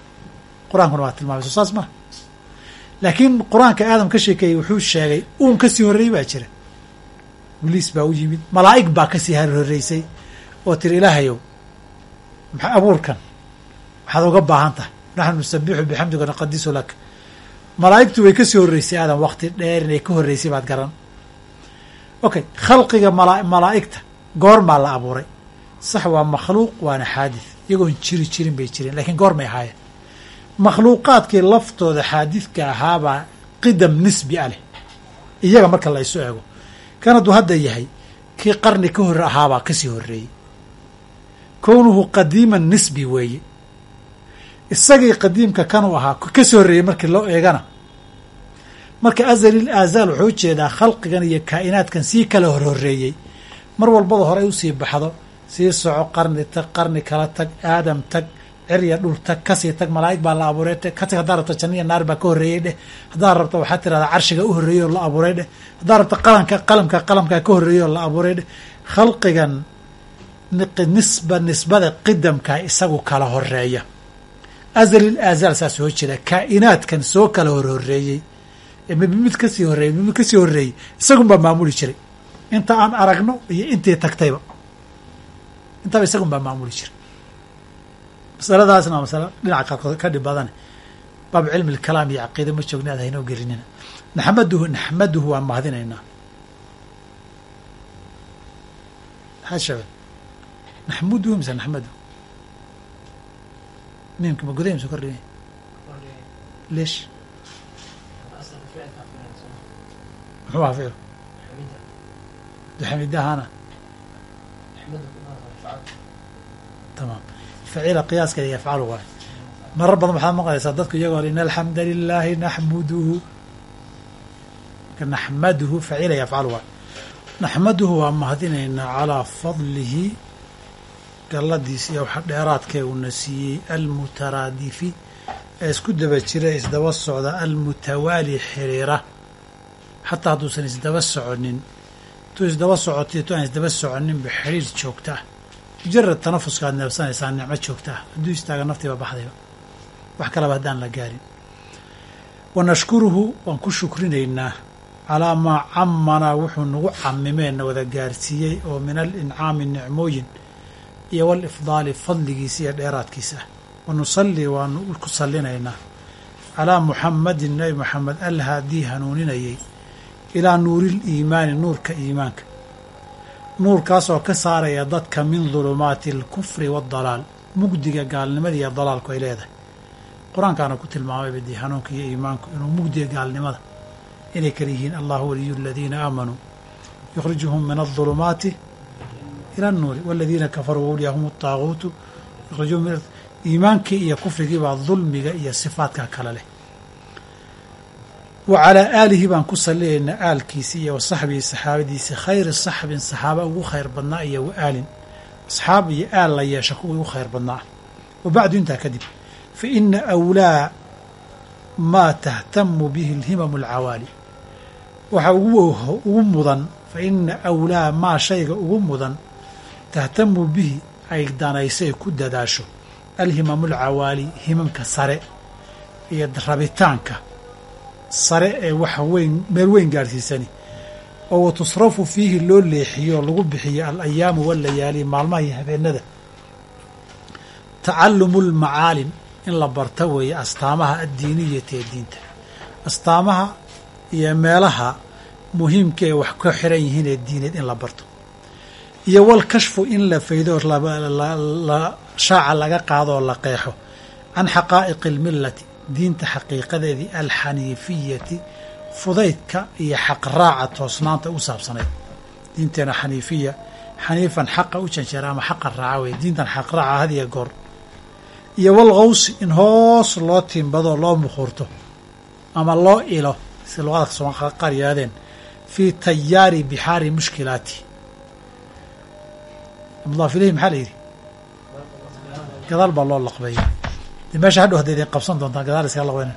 Qur'aankuna waa tilmaamay saas maha laakiin qur'aanka aadam ka sheekeeyey wuxuu sheegay uun ka sii horreeyey baa jira. Ibliis baa u yimid malaa'ig baa ka sii horreysay oo tiri ilaahayow maxaa abuurkan? Waxaad uga baahan tahay. Naxnu nusabixu bixamdiga naqadisu laka malaa'igtu way ka sii horreysay aadam wakti dheer inay ka horreysay baad garan okay khalqiga mala malaa'igta goormaa la abuuray. Sax waa makhluuq waana xaadis. Iyagoon jiri jirin bay jireen lakiin goormay ahaayeen. Makhluuqaadkii laftooda xaadidka ahaabaa qidam nisbi a leh iyaga marka la isu eego. Kan hadduu hadda yahay kii qarni ka hor ahaabaa ka sii horreeyey. Kownuhu qadiiman nisbi weeye. Isagii qadiimka kanuu ahaa ka sii horreeyey markii loo eegana marka azalil aazaal wuxuu jeedaa khalqigan iyo kaa'inaadkan sii kala horhoreeyey. Mar walbada hore u sii baxdo sii soco qarni tag qarni kala tag aadam tag cirya dhul tag ka sii tag malaa'ig baa la abuuray tag katag haddaa rabto janniya naar baa ka horreeyey dheh. Haddaa rabto waxaa tirahdaa carshiga u horreeyey la abuuray dheh. Haddaa rabto qalanka qalamka qalamkaa ka horreeyey la abuuray dheh. Khalqigan nisba nisbada qidamkaa isagu kala horreeya azalil aazaal saa soo jeeda kaa'inaadkan soo kala horhoreeyey mid mid ka sii horreeyey mid mid ka sii horreeyey isagun baa maamuli jiray. Inta aan aragno iyo intii tagtayba. Intaba isagun baa maamuli jiray. Masaladaasna waa masalo dhinaca qaarkood ka dhib badane baab cilmi lkalaam iyo caqiida ma joogna aad haynoo gelinina. Naxmaduhu naxmaduhu waan mahadinaynaa. Sheegay? Naxmuduhu mise naxmaduhu? Miimka ma guday mise kordhigay leesh muxuu ahaa ficil duxamidahana tamaam. Facila qiyaaskeeda yafcalu waay marar badan waxaad maqlaysaa dadku iyagoo in alxamda lilaahi naxmuduhu naxmaduhu facila yafcalu waay naxmaduhu waa mahadinaynaa calaa fadlihi galladiisa iyo waxa dheeraadkee uuna siiyey almutaraadifi ee isku daba jira isdaba socda almutawaali xiriira xataa hadduusan isdaba soconin intuu isdaba socotay tu aan isdaba soconinba xiriir joogta ah mujarad tanafuskaad neebsanaysaa nicmo joogta ah hadduu istaaga naftiiba baxdayba wax kalaba haddaan la gaarin wa nashkuruhu waan ku shukrinaynaa calaa maa camanaa wuxuu nagu camimeenna wada gaarsiiyey oo min alincaami nicmooyin iyo walifdaali fadligiisa iyo dheeraadkiisa ah wa nusallii waanu ku sallinaynaa calaa muxamadin nebi moxamed alhaadii hanuuninayay ilaa nuuril iimaani nuurka iimaanka. Nuurkaasoo ka saaraya dadka min dulumaati alkufri waaldalaal mugdiga gaalnimada iyo dalaalku ay leedahay. Qur'aankaana ku tilmaamay badi hanuunka iyo iimaanku inuu mugdiga gaalnimada inay kala yihiin allahu waliyu aladiina aamanuu yukhrijuhum min aldulumaati ila annuuri waladiina kafaruu awliyaahum adaaguutu yukhrijuhum iimaankii iyo kufrigiibaa dulmiga iyo sifaadka kale leh wa calaa aalihi baan ku salliyaynaa aalkiisi iyo wa saxbihi saxaabadiisi. Khayri saxbin saxaaba ugu khayr badnaa iyo wa aalin. Asxaab iyo aal la yeesha kuwii ugu khayr badnaa. Wa bacdu intaa kadib fa ina awlaa maa tahtamu bihi alhimamu alcawaali. Waxaa ugu mudan fa ina awlaa maa shayga ugu mudan tahtamu bihi ay danaysay ku dadaasho. Alhimamu alcawaali himamka sare iyo rabitaanka sare ee waxa weyn meel weyn gaadhsiisani oo wa tusrafu fiihi loo leexiyo lagu bixiyo alayaamu waalayaali maalmaha iyo habeenada. Tacalumu lmacaalim in la barta weeye astaamaha addiiniyata ee diinta astaamaha iyo meelaha muhiimka ee wax ka xiran yihiin ee diineed in la barto. Iyo walkashfu in la faydo shaaca laga qaado oo la qeexo. Can xaqaa'iqi almillati diinta xaqiiqadeedii alxaniifiyati fudaydka iyo xaqraaca toosnaanta u saabsanayd. Diinteena xaniifiya xaniifan xaqa u janjeera ama xaqa raaca weye diintan xaqraaca hadiya goor. Iyo walkawsi in hoos loo tiimbadoo loo muquurto ama loo ilo si luqada soomaalka qaar yidhahdeen fii tayaari bixaari mushkilaati. Mudaaf maxaa la yidhi? Gadaal baa loo laqbeeya de meesha hadhow hadda idin qabsan doontaan gadaal iskaga laqbeyna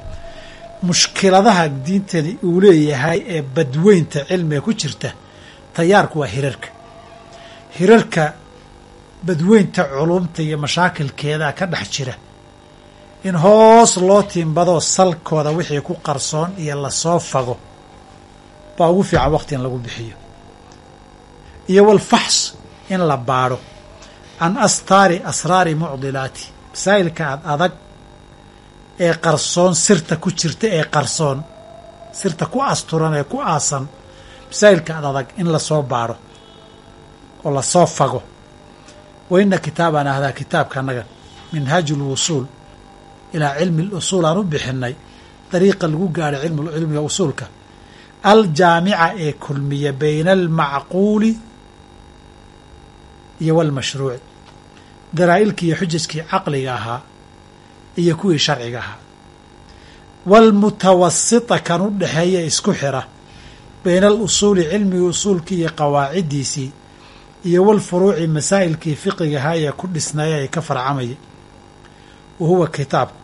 mushkiladaha diintani uu leeyahay ee badweynta cilmiga ku jirta tayaarku waa hirarka. Hirarka badweynta culumta iyo mashaakilkeedaa ka dhex jira. In hoos loo tiimbadoo salkooda wixii ku qarsoon iyo la soo fago baa ugu fiican waqti in lagu bixiyo. Iyo walfaxs in la baadho. Can astaari asraari mucdilaati. Masaa'ilka ad adag ee qarsoon sirta ku jirta ee qarsoon. Sirta ku asturan ee ku aasan. Masaa'ilka ad adag in la soo baadho oo la soo fago. Wa ina kitaabana ahdaa kitaabka annaga minhaaju lwusuul ilaa cilmi lusuul aan u bixinay. Dariiqa lagu gaadhay cilmiga usuulka. Aljaamica ee kulmiya bayna almacquuli iyo walmashruuci daraa'ilkii iyo xujajkii caqliga ahaa iyo kuwii sharciga ahaa. Waalmutawasita kan u dhexeeya isku xira bayna alusuuli cilmigii usuulkii iyo qawaaciddiisii iyo walfuruuci masaa'ilkii fiqigahaa ee ku dhisnaya ee ka farcamayay wa huwa kitaabku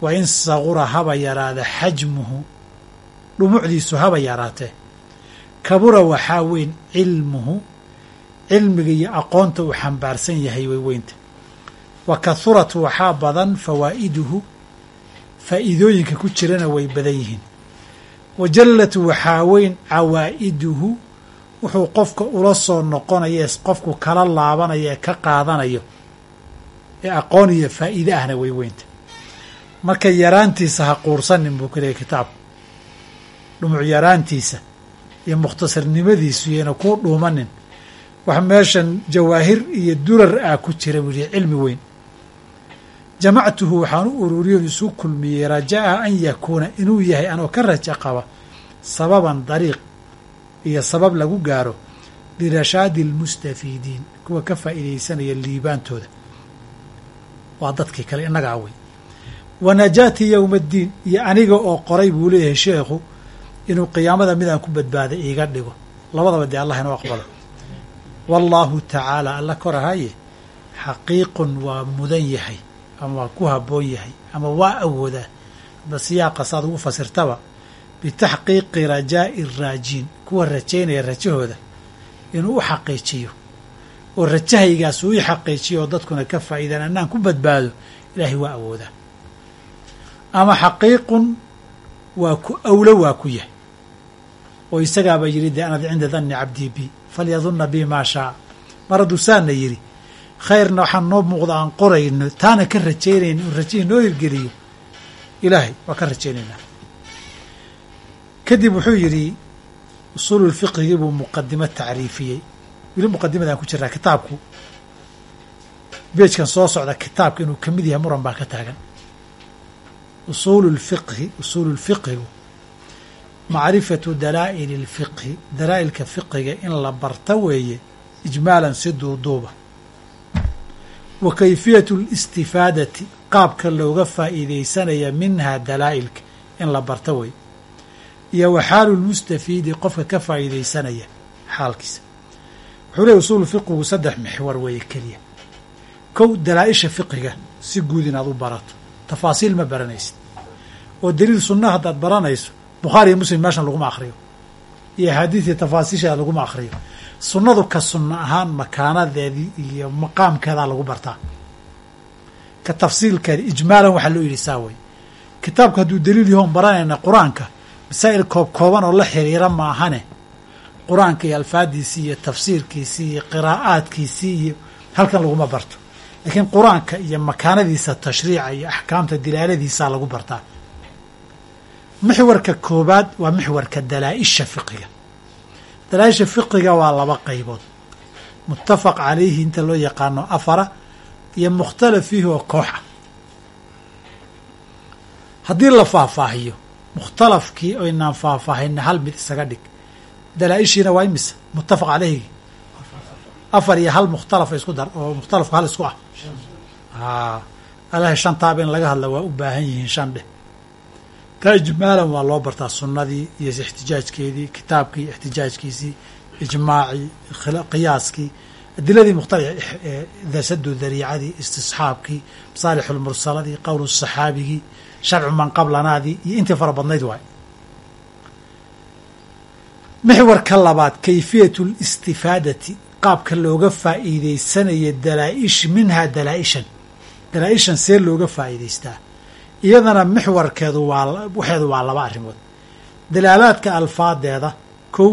wa in saqura haba yaraada xajmuhu dhumucdiisu haba yaraatee kabura waxaa weyn cilmuhu cilmiga iyo aqoonta uu xambaarsan yahay way weynta wa kahurat waxaa badan fawaa'iduhu faa'iidooyinka ku jirana way badan yihiin. Wa jallat waxaa weyn cawaa'iduhu wuxuu qofka ula soo noqonaya qofku kala laabanaya ee ka qaadanayo ee aqoon iyo faa'iide ahna way weynta. Marka yaraantiisa ha quursanin buu ku leeyay dhumuc yaraantiisa iyo mukhtasarnimadiisu iyana kuu dhuumanin. Wax meeshan jawaahir iyo durar ah ku jira buu cilmi weyn jamactuhu waxaan u ururiyon isu kulmiyey rajaa an yakuuna inuu yahay anoo ka raja qaba sababan dariiq iyo sabab lagu gaaro lirashaadi almustafiidiin kuwa ka faa'iidaysanaya liibaantooda. Waa dadkii kale innagaa wey wa najaati yowma addiin iyo aniga oo qoray buu leeyahay sheekhu inuu qiyaamada midaan ku badbaada iiga dhigo. Labadaba dee allah inoo aqbalo. Wallaahu tacaala alla korahaye xaqiiqun waa mudan yahay ama waa ku habboon yahay ama waa awoodaa hadba siyaaqa saad ugu fasirtaba bitaxqiiqi rajaa'i raajiin kuwa rajaynaya rajahooda inuu u xaqiijiyo oo rajahaygaas uu i xaqiijiyo oo dadkuna ka faa'iidaan annaan ku badbaado ilaahay waa awoodaa. Ama xaqiiqun waa ku awlo waa ku yahay oo isagaaba yidhi dee anad cinda danni cabdii bi falyadunna bi maa shaa. Mar hadduu saana yidhi khayrna waxaan noo muuqda aan qorayno taana ka rajaynayna inu rajihii noo hirgeliyo ilaahay waa ka rajaynaynaa. Kadib wuxuu yidhi usuululfiqhigii buu muqadimo tacriifiyey. Weli muqadimadaan ku jiraa kitaabku. Beejkan soo socda kitaabka inuu ka mid yahay muran baa ka taagan. Usuulu lfiqhi usuululfiqhigu macrifatu dalaa'ili lfiqhi dalaa'ilka fiqhiga in la barta weeye ijmaalan si duuduuba wa kayfiyatu listifaadati qaabka looga faa'iidaysanaya minhaa dalaa'ilka in la barta weeye iyo wa xaalu lmustafiidi qofka ka faa'iidaysanaya xaalkiisa wuxuu leey usuulu fiqigu saddex mixwar weeye keliya kow dalaa-isha fiqiga si guud inaad u barato tafaasiil ma baranaysid oo daliil sunna haddaad baranayso bukhaari iyo muslim meeshan laguma akhriyo iyo axaadiidii tafaasiisheeda laguma akhriyo sunnadu ka sunna ahaan makaanadeedii iyo maqaamkeedaa lagu bartaa. Ka tafsiilkeeda ijmaalan waxaa loo yidhi saa wey kitaabku hadduu daliil yahoon baranayna qur'aanka masaa'il koob kooban oo la xiriira maahane. Qur'aanka iyo alfaadiisii iyo tafsiirkiisii iyo qiraa'aadkiisii iyo halkan laguma barto. Laakiin qur'aanka iyo makaanadiisa tashriica iyo axkaamta dilaaladiisaa lagu bartaa. Mixwarka koobaad waa mixwarka dalaa-isha fiqiga dalaa-isha fiqiga waa laba qaybood. Muttafaq calayhi inta loo yaqaano afara iyo mukhtalaf fiihi oo kooxa haddii la faahfaahiyo mukhtalafkii oynaan faahfaahinna hal mid isaga dhig. Dalaa-ishiina waa imisa? Muttafaq caleyhi afar iyo hal mukhtalafa isku dar oo mukhtalafku hal isku ah. A alaha shantaaba in laga hadla waa u baahan yihiin shan dheh taa ijmaalan waa loo bartaa sunnadii iyo ixtijaajkeedii kitaabkii ixtijaajkiisii ijmaacii qiyaaskii adiladii mukhtali dasadu dariicadii istisxaabkii masaalixulmursaladii qowl saxaabigii sharcu man qablanaadii iyo intii fara badnayd waay. Mixwarka labaad kayfiyatu listifaadati qaabka looga faa'iidaysanaya dalaa-ish minhaa dalaa-ishan dalaa-ishan see looga faa'iidaystaa iyadana mixwarkeedu waa waxeedu waa laba arrimood dalaalaadka alfaadeeda kow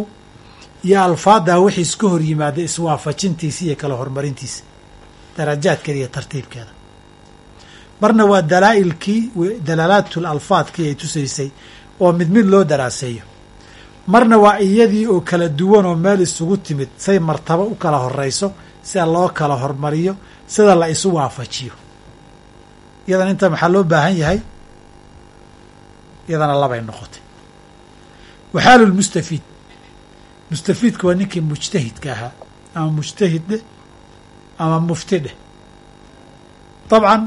iyo alfaaddaa wixii iska hor yimaada iswaafajintiisa iyo kala horumarintiisa. Darajaadkeeda iyo tartiibkeeda. Marna waa dalaa'ilkii dalaalaadtul alfaadkii ay tusaysay oo mid mid loo daraaseeyo. Marna waa iyadii oo kala duwan oo meel isugu timid say martabo u kala horeyso sida loo kala hormariyo sida la isu waafajiyo iyadan inta maxaa loo baahan yahay? Iyadana labay noqotay. Waxaalu lmustafiid mustafiidka waa ninkii mujtahidka ahaa ama mujtahid dheh ama mufti dheh dabcan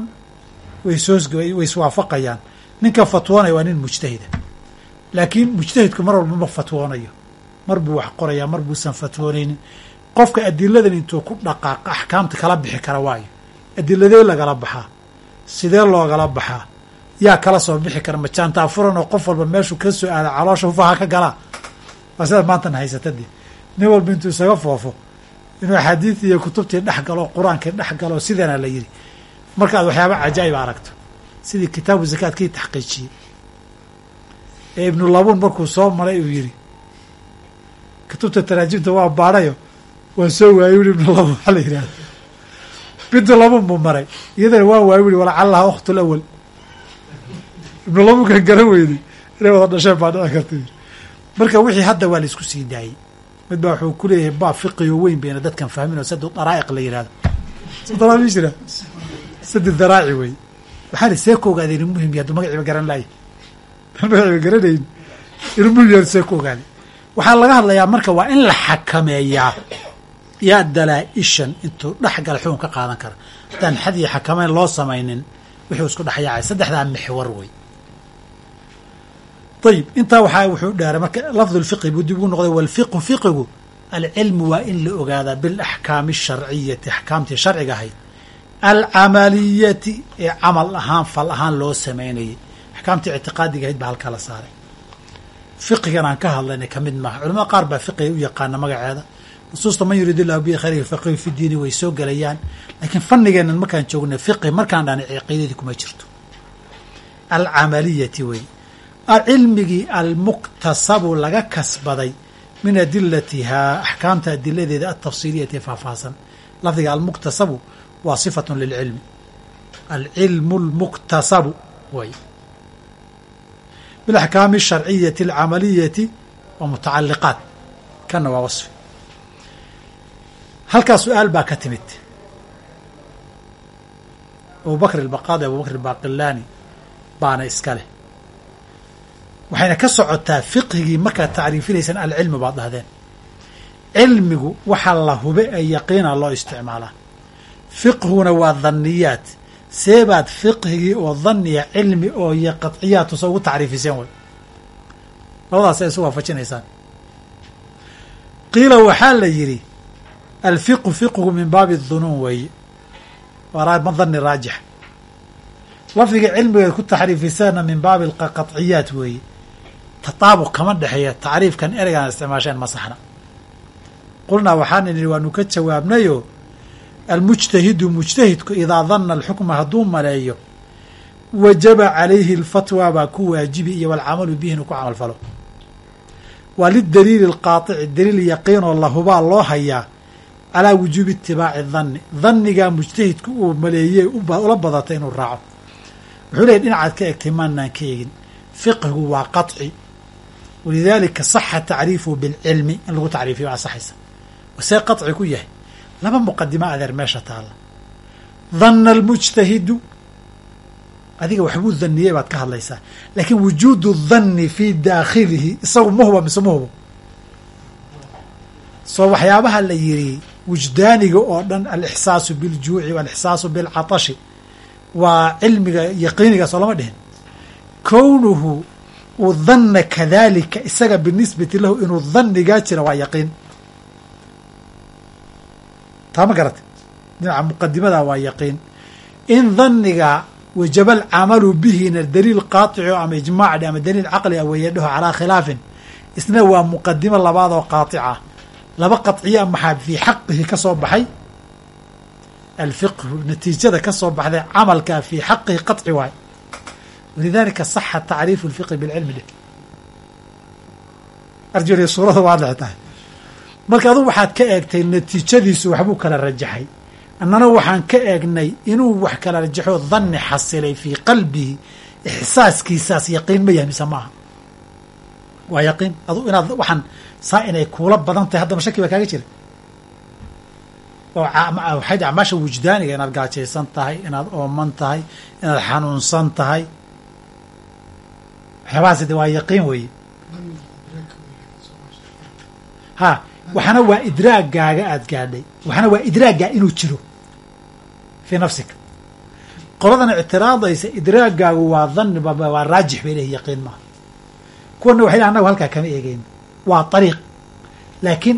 way soos way iswaafaqayaan. Ninka fatwoonaya waa nin mujtahida. Laakiin mujtahidku mar walba ma fatwoonayo. Mar buu wax qorayaa mar buusan fatwoonaynin qofka adiladan intuu ku dhaqaaqa axkaamta kala bixi kara waayo. Adiladee lagala baxaa sidee loogala baxaa yaa kala soo bixi kara majaantaa furan oo qof walba meeshuu ka soo aada caloosha hufaha ka galaa waa sidaad maantana haysatadii. Nin walba intuu isaga foofo inuu axaadiidii iyo kutubtii dhex galo qur'aankii dhex galo sidana la yidhi markaad waxyaaba cajaa'ib aragto. Sidii kitaabu zakaad kii taxqiijiyey. Ee ibnu labuun markuu soo maray uu yidhi kutubta taraajimta waa baadhayo. Waa soo waayey ui ibnu labuun waxaa la yidhahda bintu labuun buu maray. Iyadana waa waayey ui walacallaha waktul awal ibnu garan weyday inay wada dhasheen baa dhici karta marka wixii hadda waa la isku sii daayey. Mid baa wuxuu ku leeyahay baab fiqiyo weyn bayna dadkan fahmin oo sadu daraa'iq la yihahdo sadalaa mi jira? Sadi daraaci wey. Waxaana see ka ogaada inuu muhiim yahay hadduu magaciiba garan laaya magaciiba garanayn inuu muhiim yahay see ka ogaada waxaa laga hadlayaa marka waa in la xakameeyaa yaa dalaa-ishan intuu dhex gala xukun ka qaadan kara haddaan xad iyo xakameyn loo samaynin wuxuu isku dhex yaacay. Saddexdaa mixwar wey. Ayib intaa waxaa wuxuu dhaaray marka lafdu lfiqhi buu dib ugu noqday walfiqhu fiqigu alcilmu waa in la ogaadaa bilaxkaami asharciyati axkaamtii sharciga ahayd. Alcamaliyati ee camal ahaan fal ahaan loo samaynayay axkaamtii ictiqaadiga ahayd baa halkaa la saaray. Fiqigan aan ka hadlaynay ka mid maaha. Culamada qaar baa fiqiga u yaqaana magaceeda nusuusta man yuriid illahu bihi khayr faqihu fi diini way soo gelayaan laakiin fanigeennan markaan joognay fiqhi markaan dhaanay caqiidadii kuma jirto. Alcamaliyati wey cilmigii almuktasabu laga kasbaday min adilatihaa axkaamta adiladeeda altafsiiliyati ee faahfaahsan. Lafdiga almuktasabu waa sifatun lilcilmi. Alcilmu almuktasabu way. Bilaxkaami asharciyati alcamaliyati waa mutacaliqaat kana waa wasfi halkaa su'aal baa ka timid. Abubakr albaqaadi abubakr albaqilani baana iska leh. Waxayna ka socotaa fiqhigii markaad tacriifinaysaan alcilmi baad dhahdeen. Cilmigu waxaa la hube ee yaqiina loo isticmaalaa fiqhuna waa dhanniyaat. Seebaad fiqhigii oo dhanniya cilmi oo iyo qadciyaad tusa ugu tacriifiseen way. Labadaas ay isu waafajinaysaan. Qiila waxaa la yidhi alfiqu fiqhu min baabi dunuun weeye waa dani raajix lafdiga cilmigeed ku taxriifisana min baabi qaطciyaat weeye tataabuq kama dhexeeya tacriifkan ereygaan isticmaasheen ma saxna qulnaa waxaan idhi waanu ka jawaabnayo almujtahidu mujtahidku idaa dana alxukma hadduu maleeyo wajaba calayhi alfatwa baa ku waajibi iyo walcamalu bihi inuu ku camal falo waa lidaliili alqaaici daliil yaqiinoo lahubaa loo hayaa calaa wujuubi itibaaci danni dannigaa mujtahidku uu maleeyey ula badata inuu raaco. Wuxuu leeyay dhinacaad ka egtay maanaan ka egin. Fiqhigu waa qaطci walidaalika saxa tacriifuhu bilcilmi. In lagu tacriifiyo waa saxaysa. See qaطci ku yahay. Laba muqadimo adeer meesha taalla. Danna almujtahidu adiga waxbuu daniyey baad ka hadlaysaa. Laakiin wujuudu danni fii daakhilihi. Isagu ma huba mise ma hubo? Soo waxyaabaha la yidhi wujdaaniga oo dhan alixsaasu biljuuci walixsaasu bilcatashi waa cilmiga yaqiiniga soo lama dhihin kownuhu uu danna kadalika isaga binisbati lahu inuu dannigaa jira waa yaqiin taa ma garata dhinaca muqadimada waa yaqiin in danniga wajaba alcamalu bihina daliil qaatico ama ijmaacdhe ama daliil caqli a weeye dhaho calaa khilaafin isna waa muqadimo labaad oo qaatica laba qaطciya maxaa fii xaqihi ka soo baxay alfiqhu natiijada ka soo baxday camalkaa fii xaqihi qaطci waay walidalika saxa tacriifu اlfiqhi bilcilmi dheh arjuli suurada waa dhex tahay marka adugu waxaad ka eegtay natiijadiisu waxbuu kala rajaxay annana waxaan ka eegnay inuu wax kala rajaxo danni xasilay fii qalbihi ixsaaskiisaas yaqiin ma yahay mise maaha waa yaqiin adu inaad waxaan saa inay kuula badan tahay haddaba shaki baa kaaga jira. Oo waxay acmaasha wujdaaniga inaad gaajaysan tahay inaad ooman tahay inaad xanuunsan tahay. Waxyaabahaas de waa yaqiin weeye. Ha waxana waa idraagaaga aad gaadhay. Waxana waa idraaggaa inuu jiro fii nafsika. Qoladan ictiraadaysa idraagaagu waa dhanni waa raajix bay leeyihiin yaqiin maaha. Kuwana waxay lehin annagu halkaa kama eegeyn waa ariiq laakiin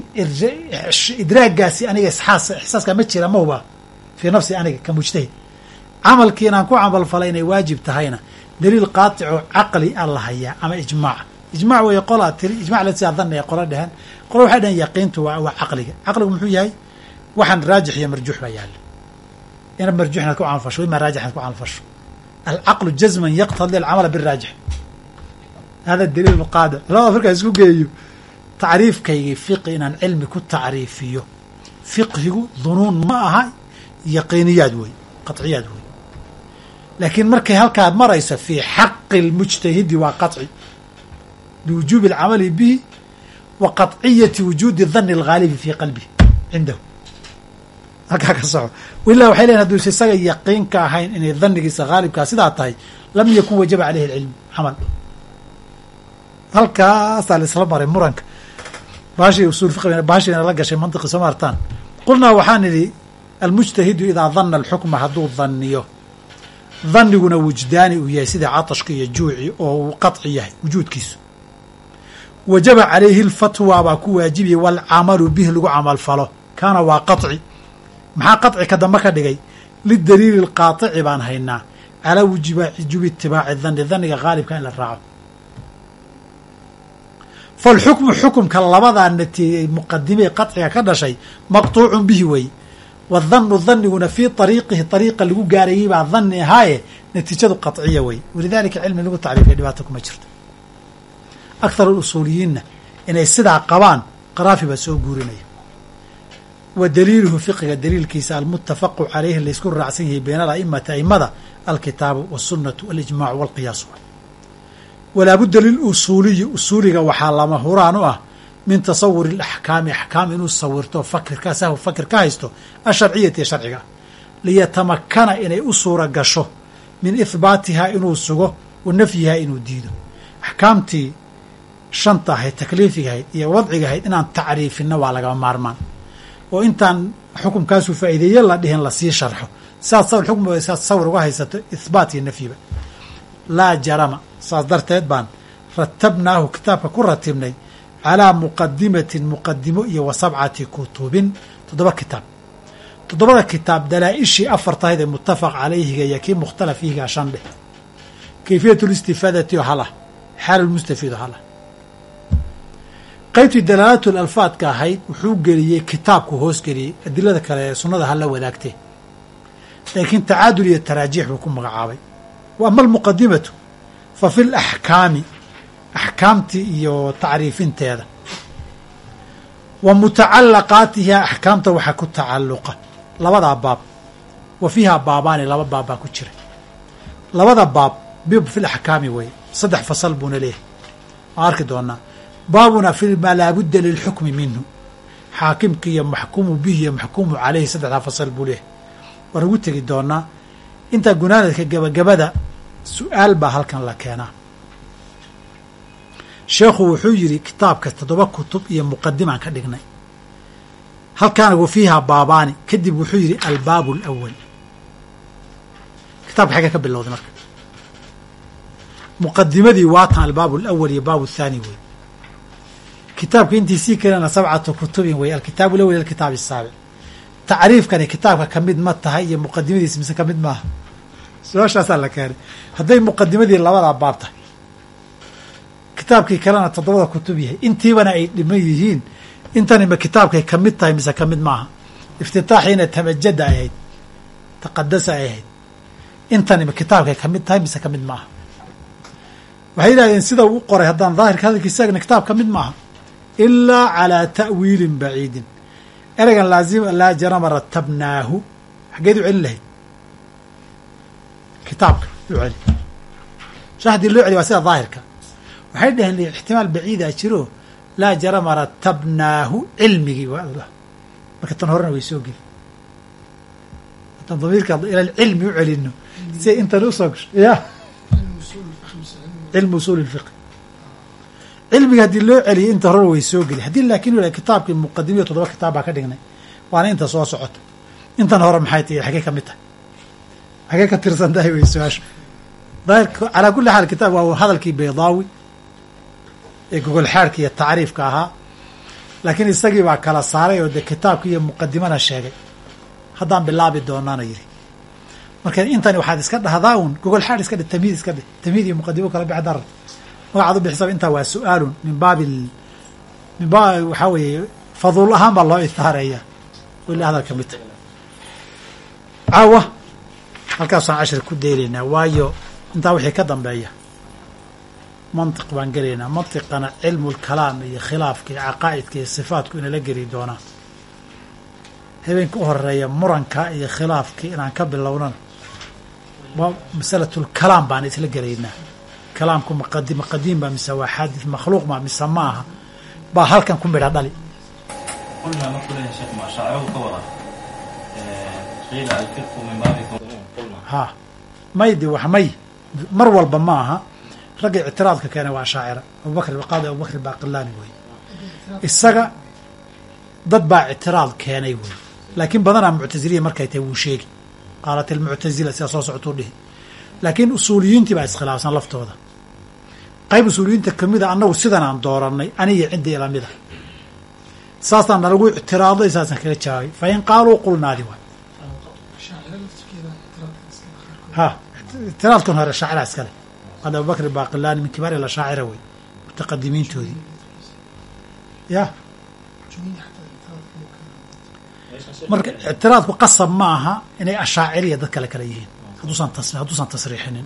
idraagaasi aniga ixsaas ixsaaska ma jira ma huba fii nafsi aniga ka mujtahid. camalkii inaan ku camal falay inay waajib tahayna daliil qaatico caqli a la hayaa ama ijmaac ijmac weeye qolaa tiri ijmac la sidaa dhanni ay qola dheheen qola waxay dhaheen yaqiintu waa caqliga caqligu muxuu yahay waxaan raajix iyo marjuux baa yaalla inaad ku camalfasho ima raajix inaad ku camalfasho alcaqlu jazman yaqtadi alcamala biraajix hada daliil qaadic labada markaa isku geeyo tacriifkaygii fiqi inaan cilmi ku tacriifiyo fiqhigu dunuun ma aha yaqiiniyaad wey qaطciyaad wey laakiin markay halkaad marayso fii xaqi اlmujtahidi waa qaطci biwujuubi اlcamali bihi wa qaطciyati wujuudi dani اlghaalibi fii qalbihi cindahu halkaa ka soco ilaa waxay leeyiin haduusa isaga yaqiinka ahayn inay danigiisa haalibkaa sidaa tahay lam yakun wajaba caleyhi اlcilm camal halkaasaa la isla maray muranka baashii usuul fiqigana baashina la gashay mantiqi soo maartaan. Qulnaa waxaan idhi almujtahidu idaa danna alxukma hadduu danniyo dhanniguna wujdaani uu yahay sida catashka iyo juuci oo uu qaci yahay wujuudkiisu. Wajaba calayhi alfatwa baa ku waajibiyey waalcamalu bih lagu camal falo. Kaana waa qaci maxaa qaci ka dambe ka dhigay? Lidaliili alqaatici baan haynaa. Calaa wujubi itibaaci danni danniga qaalibka in la raaco falxukmu xukumka labadaa natiijay muqadimee qaciga ka dhashay maqtuucun bihi weeye wadhannu dhaniguna fii ariiqihi ariiqa lagu gaarayay baa dhanni ahaaye natiijadu qaciya wey walidaalika cilmi lagu tacriifiya dhibaato kuma jirto akhar usuuliyiinna inay sidaa qabaan qaraafi baa soo guurinaya wa daliiluhu fiqiga daliilkiisa almutafaqu calayhi laysku raacsan yahay bayna aimata aimada alkitaabu wاsunatu alijmac walqiyaasu walaabudda lilusuuliyi usuuliga waxaa lama huraan u ah min tasawuri alaxkaami axkaam inuu sawirto fakirka sahw fakir ka haysto asharciyati ee sharciga liyatamakana inay u suura gasho min ihbaatihaa inuu sugo wa nafyihaa inuu diido. Axkaamtii shanta ahayd takliifiga ahayd iyo wadciga ahayd inaan tacriifinna waa lagama maarmaan. Oo intaan xukumkaasu faa'iideeye la dhihin la sii sharxo. Siaad sawir xukm saad sawir uga haysato ihbaat iyo nafyiba laa jarama. Saas darteed baan ratabnaahu kitaabka ku ratibnay calaa muqadimatin muqadimo iyo wa sabcati kutubin toddoba kitaab. Toddobada kitaab dalaa-ishii afartahayd ee muttafaq calayhiga iyo kii mukhtalaf fiihiga shan dheh kayfiyat listifaadati oo halah xaalulmustafiid oo halah qaybtii dalaalatu alfaadka ahayd wuxuu geliyey kitaabku hoos geliyey. Adilada kale ee sunnada hala wadaagtee. Laakiin tacaadul iyo taraajiix buu ku magacaabay ama almuqadimatu fa fi laxkaami axkaamtii iyo tacriifinteeda. Wa mutacalaqaatiha axkaamta waxaa ku tacalluqa. Labadaa baab. Wa fiiha baabaani laba baab baa ku jira. Labada baab bib fi laxkaami weeye. Saddex fasal buuna leeyahay. Waan arki doonaa baabuna fi maa laabudda lilxukmi minhu. Xaakimki iyo maxkuumu bihi iyo maxkuumu caleyhi saddexdaa fasal buu leeyahay. Waan ugu tegi doonaa intaa gunaanadka gabagabada su'aal baa halkan la keenaa. Sheekhu wuxuu yidhi kitaabka toddoba kutub iyo muqadimaan ka dhignay. Halkaana wa fiiha baabaani kadib wuxuu yidhi albaabu alawal kitaabka xagga ka bilowday marka. Muqadimadii waatan albaabu alawal iyo baabu athaani wey kitaabka intiisii kalena sabcatu kutubin wey alkitaabu lawal alkitaab asaabic tacriifkani kitaabka ka mid ma tahay iyo muqadimadiis mise ka mid maaha su'aashaasaa la keenay hadday muqadimadii labadaa baab tahay. Kitaabkii kalena toddobada kutub yahay. Intiibana ay dhiman yihiin intanima kitaabkay ka mid tahay mise ka mid maaha? Iftitaaxiina tamajada ay ahayd. Taqadasa ay ahayd. Intanima kitaabkay ka mid tahay mise ka mid maaha? Waxay yidhahdeen sida uu qoray haddaan daahirka hadalkiisa agna kitaab ka mid maaha? Ilaa calaa ta'wiilin baciidin. Ereygan laazima laa jarama ratabnaahu. Xaggeed u celin lahayd kitaabka. U celi sha haddii loo celiy waa sida daahirka. Waxay dhaheen ixtimaal baciida jiro laa jarama ratabnaahu cilmigii waa marka tan horena way soo geli. Haddaan damiirka ila cilmi u celino si intan u soo gasho. Ya cilmu usuuli lfiqi cilmiga haddii loo celiyay inta horena way soo geli. Haddii laakin u kitaabkii muqadimiya toddoba kitaab baa ka dhignay waana inta soo socota. Intan hore maxay tahi xagee ka mid tahay xagee ka tirsan tahay su'aasha daahirka calaa kulli xaal kitaab waa hadalkii baydaawi ee gogol xaadhka iyo tacriifka ahaa. Laakiin isagii baa kala saaray oo de kitaabka iyo muqadimana sheegay. Haddaan bilaabi doonaana yidhi. Marka intani waxaad iska dhahdaa un gogol xaadh iska dheh tamhiid iska dheh tamhiid iyo muqadimo kala bix darar magacaad u bixisaba intaa waa su'aalun min baabi min ba waxaa weeye faduul ahaan baa loo ithaareeya weli hadalka mid. Caawa halkaasaan cashir ku deylaynaa waayo intaa wixii ka dambeeya mantiq baan gelaynaa mantiqana cilmu lkalaam iyo khilaafka iyo caqaa'idka iyo sifaatku inala geli doonaa habeenka u horeeya muranka iyo khilaafkii inaan ka bilownana waa masalatulkalaam baan isla gelaynaa kalaamku maqadi maqadiim baa mise waa xaadis makhluuq ma mise ma aha baa halkan ku midha dhali قلنا مثلا يا شيخ ما شاعره كورة قيل الفقه من باب قلنا ha. Maydi wax may. Mar walba ma aha. Ragga ictiraadka keenay waa ashaacira abubakr qaadi abubakr baaqilaani wey isaga dad baa ictiraad keenay wey laakiin badanaa muctaziliya markay tahay wuu sheegi. Qaalat ilmuctazila sidaa soo socotuu dhihi. Laakiin usuuliyiintii baa iskhilaafsan laftooda. Qayb usuuliyiinta kamida annagu sidan aan doorannay aniyo ciddii ilamida saasaan nalagu ictiraaday saasaan kaga jawaabay. Fa in qaaluu qulnaadi waay ha ictiraadkan hore shaacira iskale qaadi abubakr baaqilaani min kibaar ila shaacira wey mutaqadimiintoodii ya. Marka ictiraadku qasab ma aha inay ashaaciriya dad kale kale yihiin. Hadduusan hadduusan tasriixinin